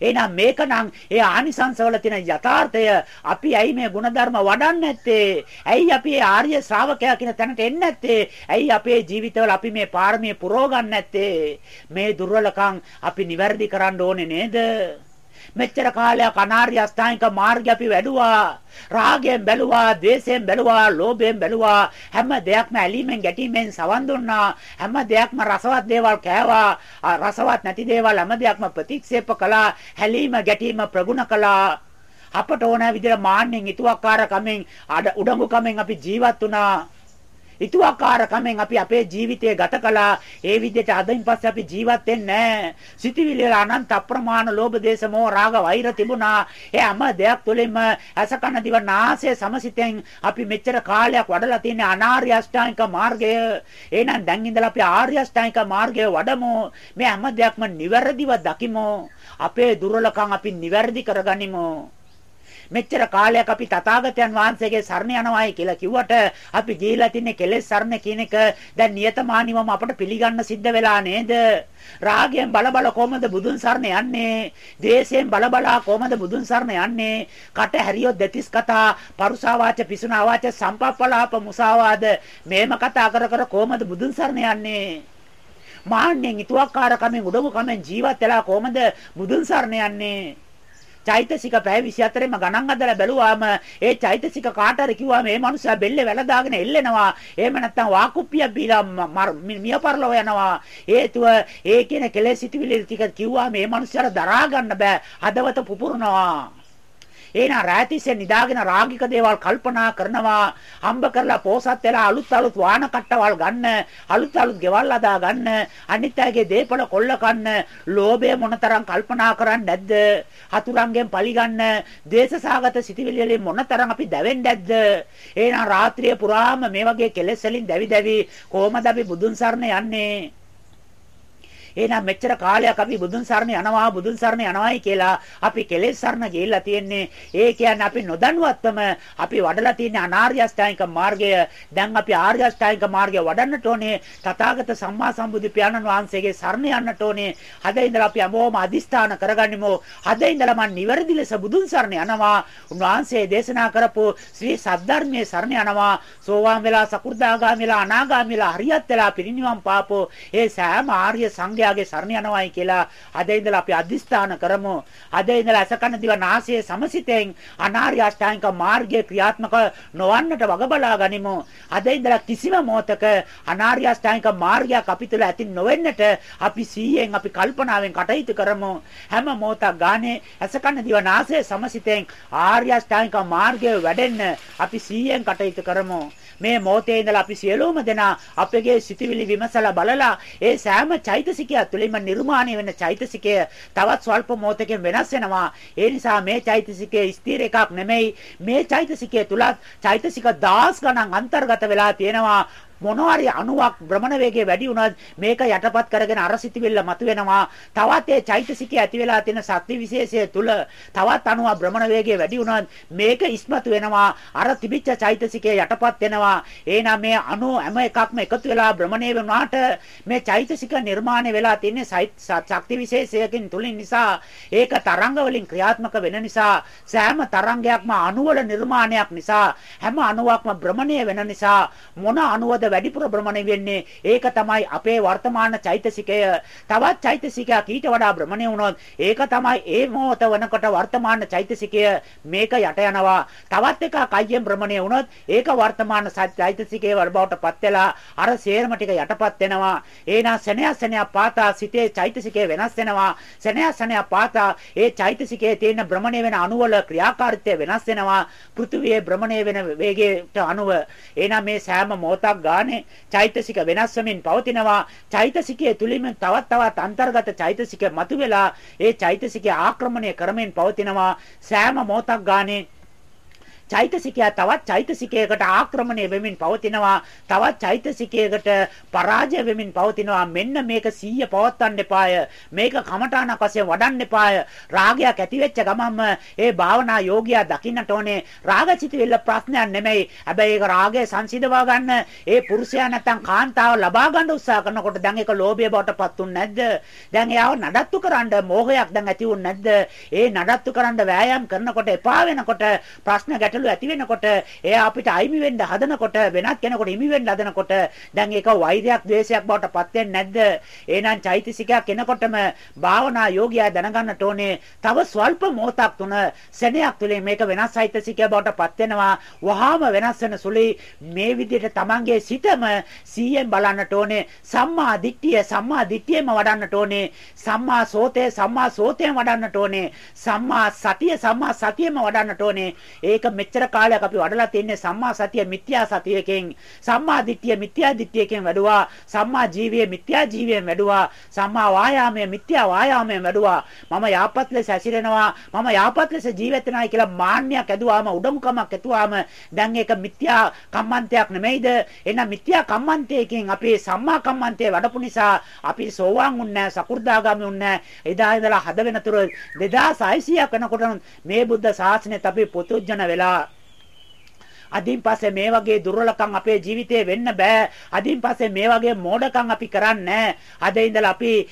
එහෙනම් මේකනම් ඒ ආනිසංසවල තියෙන යථාර්ථය අපි ඇයි මේ ಗುಣධර්ම වඩන්නේ නැත්තේ? ඇයි අපි ආර්ය ශ්‍රාවකයා කියන තැනට එන්නේ නැත්තේ? ඇයි අපේ ජීවිතවල අපි මේ පාරමී පුරව ගන්න නැත්තේ? මේ දුර්වලකම් අපි නිවැරදි කරන්න ඕනේ නේද? මෙච්චර කාලයක් අනාර්ය අෂ්ටාංගික මාර්ගය අපි වැඩුවා. රාගයෙන් බැලුවා, ద్వේෂයෙන් බැලුවා, ලෝභයෙන් බැලුවා. හැම දෙයක්ම ඇලීමෙන් ගැටීමෙන් සවන් දුන්නා. හැම දෙයක්ම රසවත් දේවල් කෑවා. රසවත් නැති දේවල් හැම දෙයක්ම ප්‍රතික්ෂේප කළා. හැලීම ගැටීම ප්‍රගුණ කළා. අපට ඕන විදිහට මාන්නෙන් ඊතුවක්කාර කමෙන් උඩඟු කමෙන් අපි ජීවත් වුණා. ඉතුවක්කාරකමෙන් අපි අපේ ජීවිතය ගත කළා. ඒ විදිහට අදින් පස්සේ අපි ජීවත් වෙන්නේ නැහැ. සිටිවිලි වල අනන්ත අප්‍රමාණ ලෝභ දේශ මොහ රාග වෛර තිබුණා. ඒ හැම දෙයක් තුළින්ම අසකන දිව නාසය සමසිතෙන් අපි මෙච්චර කාලයක් වඩලා තියෙන අනාර්ය අෂ්ටාංගික මාර්ගය. එහෙනම් දැන් ඉඳලා අපි ආර්ය අෂ්ටාංගික මාර්ගය වඩමු. මේ හැම දෙයක්ම නිවැරදිව දකිමු. අපේ දුර්වලකම් අපි නිවැරදි කරගනිමු. මෙච්චර කාලයක් අපි තථාගතයන් වහන්සේගේ සරණ යනවායි කියලා කිව්වට අපි ගිහිලා තින්නේ කෙලෙස් සරණ කියන එක දැන් නියතමානීවම අපට පිළිගන්න සිද්ධ වෙලා නේද? රාගයෙන් බල බල කොහමද බුදුන් සරණ යන්නේ? දේශයෙන් බල බල කොහමද බුදුන් සරණ යන්නේ? කට හැරියොත් දෙතිස් කතා, පරුසා වාච, පිසුනා වාච, සම්පප්පලාප, මුසාවාද මේම කතා කර කර කොහමද බුදුන් සරණ යන්නේ? මාන්නෙන් ඊතුවක්කාරකමෙන් උඩඟු කමෙන් ජීවත් වෙලා කොහමද බුදුන් සරණ යන්නේ? චෛතසික පැය 24ෙම ගණන් අදලා බැලුවාම ඒ චෛතසික කාට හරි කිව්වා මේ මනුස්සයා බෙල්ලේ වැල දාගෙන එල්ලෙනවා. එහෙම නැත්නම් වාකුප්පියක් බීලා මිය පරලව යනවා. හේතුව ඒ කියන කෙලෙස් සිටිවිලි ටික කිව්වා මේ මනුස්සයාට දරා ගන්න බෑ. හදවත පුපුරනවා. එහෙනම් රාතිස්සේ නිදාගෙන රාගික දේවල් කල්පනා කරනවා. හම්බ කරලා පෝසත් වෙලා අලුත් අලුත් වාහන කට්ටවල් ගන්න අලුත් අලුත් ගෙවල් අදා ගන්න අනිත් අයගේ දේපල කොල්ල කන්න ලෝභය මොනතරම් කල්පනා කරන්නේ නැද්ද හතුරන්ගෙන් පලි ගන්න දේශසාගත සිටිවිලි වලින් මොනතරම් අපි දැවෙන්නේ නැද්ද එහෙනම් රාත්‍රිය පුරාම මේ වගේ කෙලෙස් වලින් දැවි දැවි කොහමද අපි බුදුන් සරණ යන්නේ? එහෙනම් මෙච්චර කාලයක් අපි බුදුන් සරණ යනවා බුදුන් සරණ යනවායි කියලා අපි කෙලෙස් සරණ ගිහිල්ලා තියෙන්නේ. ඒ කියන්නේ අපි නොදන්වත්වම අපි වඩලා තියෙන අනාර්ය අෂ්ටාංගික මාර්ගය දැන් අපි ආර්ය අෂ්ටාංගික මාර්ගය වඩන්නට ඕනේ. තථාගත සම්මා සම්බුදු පියාණන් වහන්සේගේ සරණ යන්නට ඕනේ. හද ඉඳලා අපි හැමෝම අදිස්ථාන කරගනිමු. හද ඉඳලා මම නිවැරදි ලෙස බුදුන් සරණ යනවා. උන්වහන්සේ දේශනා කරපු ශ්‍රී සද්ධර්මයේ සරණ යනවා. සෝවාන් වෙලා සකු르දාගාමි වෙලා අනාගාමි වෙලා හරියත් වෙලා පිරිනිවන් පාපෝ ඒ සෑම ආර්ය සංඝයා එයාගේ සරණ යනවායි කියලා අද ඉඳලා අපි අදිස්ථාන කරමු. අද ඉඳලා අසකන දිව නාසයේ සමසිතෙන් අනාර්ය අෂ්ටාංගික මාර්ගයේ ක්‍රියාත්මක නොවන්නට වග බලා ගනිමු. අද ඉඳලා කිසිම මොහතක අනාර්ය අෂ්ටාංගික මාර්ගයක් අපි තුළ ඇති නොවෙන්නට අපි සීයෙන් අපි කල්පනාවෙන් කටයුතු කරමු. හැම මොහොතක් ගානේ අසකන දිව නාසයේ සමසිතෙන් ආර්ය අෂ්ටාංගික මාර්ගයේ වැඩෙන්න අපි සීයෙන් කටයුතු කරමු. මේ මොහොතේ ඉඳලා අපි සියලුම දෙනා අපගේ සිතවිලි විමසලා බලලා ඒ සෑම චෛතසිකයක් චෛතසිකය තුළින්ම නිර්මාණය වෙන චෛතසිකය තවත් ස්වල්ප මොහොතකින් වෙනස් වෙනවා. ඒ නිසා මේ චෛතසිකය ස්ථිර එකක් නෙමෙයි. මේ චෛතසිකය තුලත් චෛතසික දහස් ගණන් අන්තර්ගත වෙලා තියෙනවා. මොනවාරි අණුවක් භ්‍රමණ වේගය වැඩි වුණත් මේක යටපත් කරගෙන අර සිටිවිල්ල මතුවෙනවා. තවත් ඒ චෛතසිකය ඇති වෙලා තියෙන සත්‍ය විශේෂය තුල තවත් අණුවක් භ්‍රමණ වේගය වැඩි වුණත් මේක ඉස්මතු වෙනවා. අර තිබිච්ච චෛතසිකය යටපත් වෙනවා. එහෙනම් මේ අණු හැම එකක්ම එකතු වෙලා භ්‍රමණය වුණාට මේ චෛතසික නිර්මාණය වෙලා තියෙන ශක්ති විශේෂයකින් තුලින් නිසා ඒක තරංග වලින් ක්‍රියාත්මක වෙන නිසා සෑම තරංගයක්ම අණුවල නිර්මාණයක් නිසා හැම අණුවක්ම භ්‍රමණය වෙන නිසා මොන අණුවද වැඩිපුර භ්‍රමණය වෙන්නේ ඒක තමයි අපේ වර්තමාන චෛතසිකය. තවත් චෛතසිකයක් ඊට වඩා භ්‍රමණය වුණොත් ඒක තමයි ඒ මොහොත වෙනකොට වර්තමාන චෛතසිකය මේක යට යනවා. තවත් එකක් අයියෙන් භ්‍රමණය වුණොත් ඒක වර්තමාන චෛතසිකයේ වර්බවටපත් වෙලා අර සේරම ටික යටපත් වෙනවා. එහෙනම් සෙනෙහ සෙනෙහ පාතා සිතේ චෛතසිකය වෙනස් වෙනවා. සෙනෙහ සෙනෙහ පාතා ඒ චෛතසිකයේ තියෙන භ්‍රමණය වෙන අණුවල ක්‍රියාකාරීත්වය වෙනස් වෙනවා. පෘථුවියේ භ්‍රමණය වෙන වේගයට අනුව එහෙනම් මේ සෑම මොහොතක් ගානේ චෛතසික වෙනස් වෙමින් පවතිනවා. චෛතසිකයේ තුලින්ම තවත් තවත් අන්තර්ගත චෛතසික මතුවෙලා ඒ චෛතසිකය ආක්‍රමණය කරමින් පවතිනවා. සෑම මොහොතක් ගානේ චෛතසිකය තවත් චෛතසිකයකට ආක්‍රමණය වෙමින් පවතිනවා. තවත් චෛතසිකයකට පරාජය වෙමින් පවතිනවා. මෙන්න මේක 100 පවත්වන්න එපාය. මේක කමඨාණක් වශයෙන් වඩන්න එපාය. රාගයක් ඇති වෙච්ච ගමන්ම ඒ භාවනා යෝගියා දකින්නට ඕනේ. රාගචිතවිල්ල ප්‍රශ්නයක් නෙමෙයි. හැබැයි ඒක රාගය සංසිඳවා ගන්න. ඒ පුරුෂයා නැත්තම් කාන්තාව ලබා ගන්න උත්සාහ කරනකොට දැන් ඒක ලෝභය බවට පත්ුන්නේ නැද්ද? දැන් එයාව නඩත්තු කරන්න මෝහයක් දැන් ඇති වුනේ නැද්ද? ඒ නඩත්තු කරන්න වෑයම් කරනකොට එපා වෙනකොට ප්‍රශ්න ගැට ගැටලු ඇති වෙනකොට එයා අපිට අයිමි වෙන්න හදනකොට වෙනත් කෙනෙකුට හිමි වෙන්න හදනකොට දැන් ඒක වෛරයක් ද්වේෂයක් බවට පත් වෙන්නේ නැද්ද? එහෙනම් චෛතසිකයක් එනකොටම භාවනා යෝගියා දැනගන්නට ඕනේ තව ස්වල්ප මොහොතක් තුන සෙනෙයක් තුලින් මේක වෙනස් චෛතසිකයක් බවට පත් වෙනවා. වහාම වෙනස් වෙන සුළුයි මේ විදිහට Tamange සිතම 100ෙන් බලන්නට ඕනේ. සම්මා දිට්ඨිය සම්මා දිට්ඨියම වඩන්නට ඕනේ. සම්මා සෝතේ සම්මා සෝතේම වඩන්නට ඕනේ. සම්මා සතිය සම්මා සතියෙම වඩන්නට ඕනේ. ඒක මෙච්චර කාලයක් අපි වඩලා තින්නේ සම්මා සතිය මිත්‍යා සතියකින්. සම්මා දිට්ඨිය මිත්‍යා දිට්ඨියකින් වැඩුවා. සම්මා ජීවිය මිත්‍යා ජීවියෙන් වැඩුවා. සම්මා වායාමය මිත්‍යා වායාමයෙන් වැඩුවා. මම යාපත් ලෙස ඇසිරෙනවා මම යාපත් ලෙස ජීවත් වෙනවායි කියලා මාන්නයක් ඇදුවාම උඩමුකමක් ඇතුවාම දැන් ඒක මිත්‍යා කම්මන්තයක් නෙමෙයිද? එහෙනම් මිත්‍යා කම්මන්තයකින් අපි සම්මා කම්මන්තය වඩපු නිසා අපි සෝවාන් වුන්නේ සකු르දාගාමි වුන්නේ එදා ඉඳලා හද වෙනතුරු 2600ක් වෙනකොට මේ බුද්ධ ශාසනයත් අපි පුතුජන වෙලා අදින් පස්සේ මේ වගේ දුර්වලකම් අපේ ජීවිතේ වෙන්න බෑ. අදින් පස්සේ මේ වගේ මෝඩකම් අපි කරන්නේ අද ඉඳලා අපි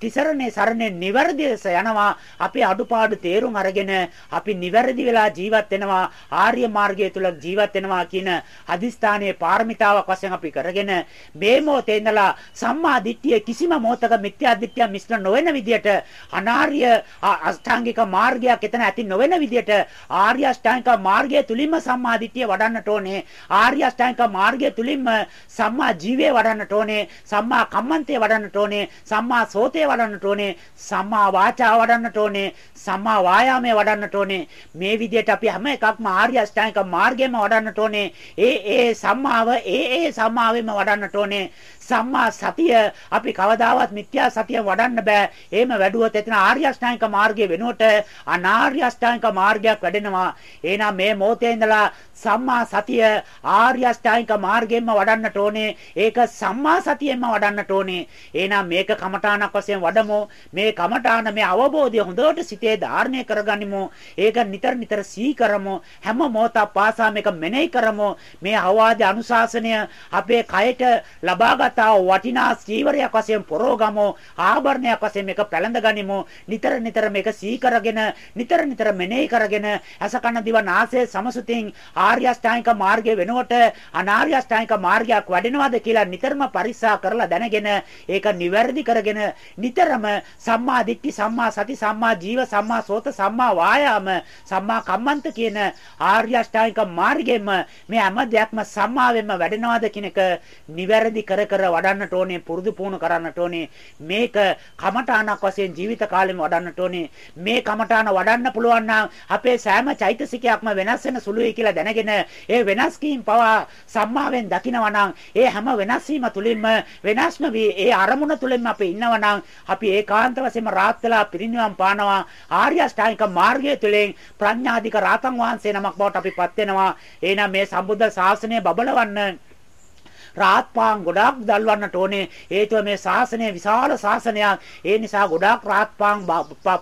තිසරණේ සරණේ නිවැරදිස යනවා. අපි අඩුපාඩු තේරුම් අරගෙන අපි නිවැරදි වෙලා ජීවත් වෙනවා. ආර්ය මාර්ගය තුල ජීවත් වෙනවා කියන අදිස්ථානයේ පාරමිතාවක් වශයෙන් අපි කරගෙන මේ මොහොතේ ඉඳලා සම්මා දිට්ඨිය කිසිම මොහතක මිත්‍යා දිට්ඨිය මිශ්‍ර නොවන විදියට අනාර්ය අෂ්ටාංගික මාර්ගයක් එතන ඇති නොවන විදියට ආර්ය අෂ්ටාංගික මාර්ගය තුලින්ම සම්මා දිට්ඨිය වඩන්නට ඕනේ. ආර්ය අෂ්ටාංගික මාර්ගය තුලින්ම සම්මා ජීවය වඩන්නට ඕනේ. සම්මා කම්මන්තය වඩන්නට ඕනේ. සම්මා සම්මා සෝතේ වඩන්නට ඕනේ සම්මා වාචා වඩන්නට ඕනේ සම්මා වායාමයේ වඩන්නට ඕනේ මේ විදිහට අපි හැම එකක්ම ආර්ය අෂ්ටාංගික මාර්ගයෙන්ම වඩන්නට ඕනේ ඒ ඒ සම්මාව ඒ ඒ සම්මාවෙම වඩන්නට ඕනේ සම්මා සතිය අපි කවදාවත් මිත්‍යා සතිය වඩන්න බෑ. එහෙම වැඩුවොත් එතන ආර්ය අෂ්ටාංගික මාර්ගය වෙනුවට අනාර්ය අෂ්ටාංගික මාර්ගයක් වැඩෙනවා. එහෙනම් මේ මොහොතේ ඉඳලා සම්මා සතිය ආර්ය අෂ්ටාංගික මාර්ගයෙන්ම වඩන්නට ඕනේ. ඒක සම්මා සතියෙන්ම වඩන්නට ඕනේ. එහෙනම් මේක කමඨාණක් වශයෙන් වඩමු. මේ කමඨාන මේ අවබෝධය හොඳට සිතේ ධාරණය කරගනිමු. ඒක නිතර නිතර සී කරමු. හැම මොහොතක් පාසා මේක මෙනෙහි කරමු. මේ අවවාද අනුශාසනය අපේ කයට ලබාගත් තාව වටිනා සීවරයක් වශයෙන් පොරෝගමු ආභරණයක් වශයෙන් මේක පැලඳ ගනිමු නිතර නිතර මේක සීකරගෙන නිතර නිතර මෙනෙහි කරගෙන අසකන දිව නාසය සමසුතින් ආර්ය අෂ්ටාංගික මාර්ගය වෙනුවට අනාර්ය අෂ්ටාංගික මාර්ගයක් වඩිනවද කියලා නිතරම පරික්ෂා කරලා දැනගෙන ඒක නිවැරදි කරගෙන නිතරම සම්මා දිට්ඨි සම්මා සති සම්මා ජීව සම්මා සෝත සම්මා වායාම සම්මා කම්මන්ත කියන ආර්ය අෂ්ටාංගික මාර්ගයෙන්ම මේ හැම දෙයක්ම සම්මාවෙන්ම වැඩෙනවද කියන එක නිවැරදි කර කර වඩන්නට ඕනේ පුරුදු පුහුණු කරන්නට ඕනේ. මේක කමඨාණක් වශයෙන් ජීවිත කාලෙම වඩන්නට ඕනේ. මේ කමඨාණ වඩන්න පුළුවන් නම් අපේ සෑම චෛතසිකයක්ම වෙනස් වෙන සුළුයි කියලා දැනගෙන ඒ වෙනස් කීම් පවා සම්මාවෙන් දකිනවා නම් ඒ හැම වෙනස් වීම තුලින්ම වෙනස්ම වී ඒ අරමුණ තුලින්ම අපි ඉන්න වෙනවා නම් අපි ඒකාන්ත වශයෙන්ම රාත් වෙලා පිරිනිවන් පානවා. ආර්ය අෂ්ටාංගික මාර්ගය තුළින් ප්‍රඥාධික රාතන් වහන්සේ නමක් බවට අපිපත් වෙනවා. එහෙනම් මේ සම්බුද්ධ ශාසනය බබලවන්න රාත්පාන් ගොඩාක් දල්වන්නට ඕනේ. හේතුව මේ ශාසනය විශාල ශාසනයක්. ඒ නිසා ගොඩාක් රාත්පාන්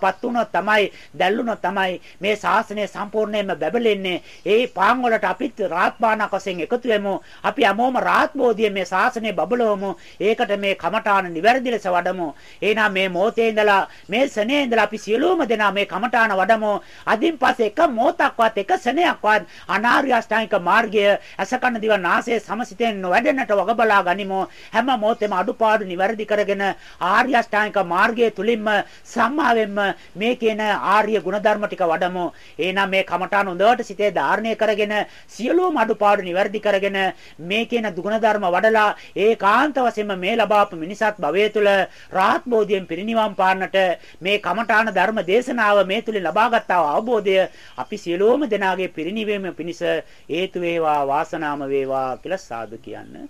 පත් වුණොත් තමයි දැල්ලුණොත් තමයි මේ ශාසනය සම්පූර්ණයෙන්ම බැබලෙන්නේ. ඒ පාන් වලට අපිත් රාත්පානක් වශයෙන් එකතු වෙමු. අපි හැමෝම රාත්බෝධිය මේ ශාසනය බබලවමු. ඒකට මේ කමඨාන නිවැරදි ලෙස වඩමු. එහෙනම් මේ මොහොතේ ඉඳලා මේ සනේ ඉඳලා අපි සියලුම දෙනා මේ කමඨාන වඩමු. අදින් පස්සේ එක මොහොතක්වත් එක සනයක්වත් අනාර්ය අෂ්ටාංගික මාර්ගය අසකන දිව නාසයේ සමසිතෙන් නොවැඩෙන වෙනට වග බලා ගනිමු. හැම මොහොතෙම අඩුපාඩු නිවැරදි කරගෙන ආර්ය අෂ්ටාංගික මාර්ගයේ තුලින්ම සම්මාවෙන්ම මේ කියන ආර්ය ගුණධර්ම ටික වඩමු. එහෙනම් මේ කමඨාන හොඳට සිතේ ධාරණය කරගෙන සියලුම අඩුපාඩු නිවැරදි කරගෙන මේ කියන ගුණධර්ම වඩලා ඒකාන්ත වශයෙන්ම මේ ලබාපු මිනිසත් භවයේ තුල රාහත් බෝධියෙන් පිරිනිවන් පාන්නට මේ කමඨාන ධර්ම දේශනාව මේ තුලින් ලබාගත් අවබෝධය අපි සියලුම දෙනාගේ පිරිනිවීම පිණිස හේතු වේවා වාසනාම වේවා කියලා සාදු කියන්න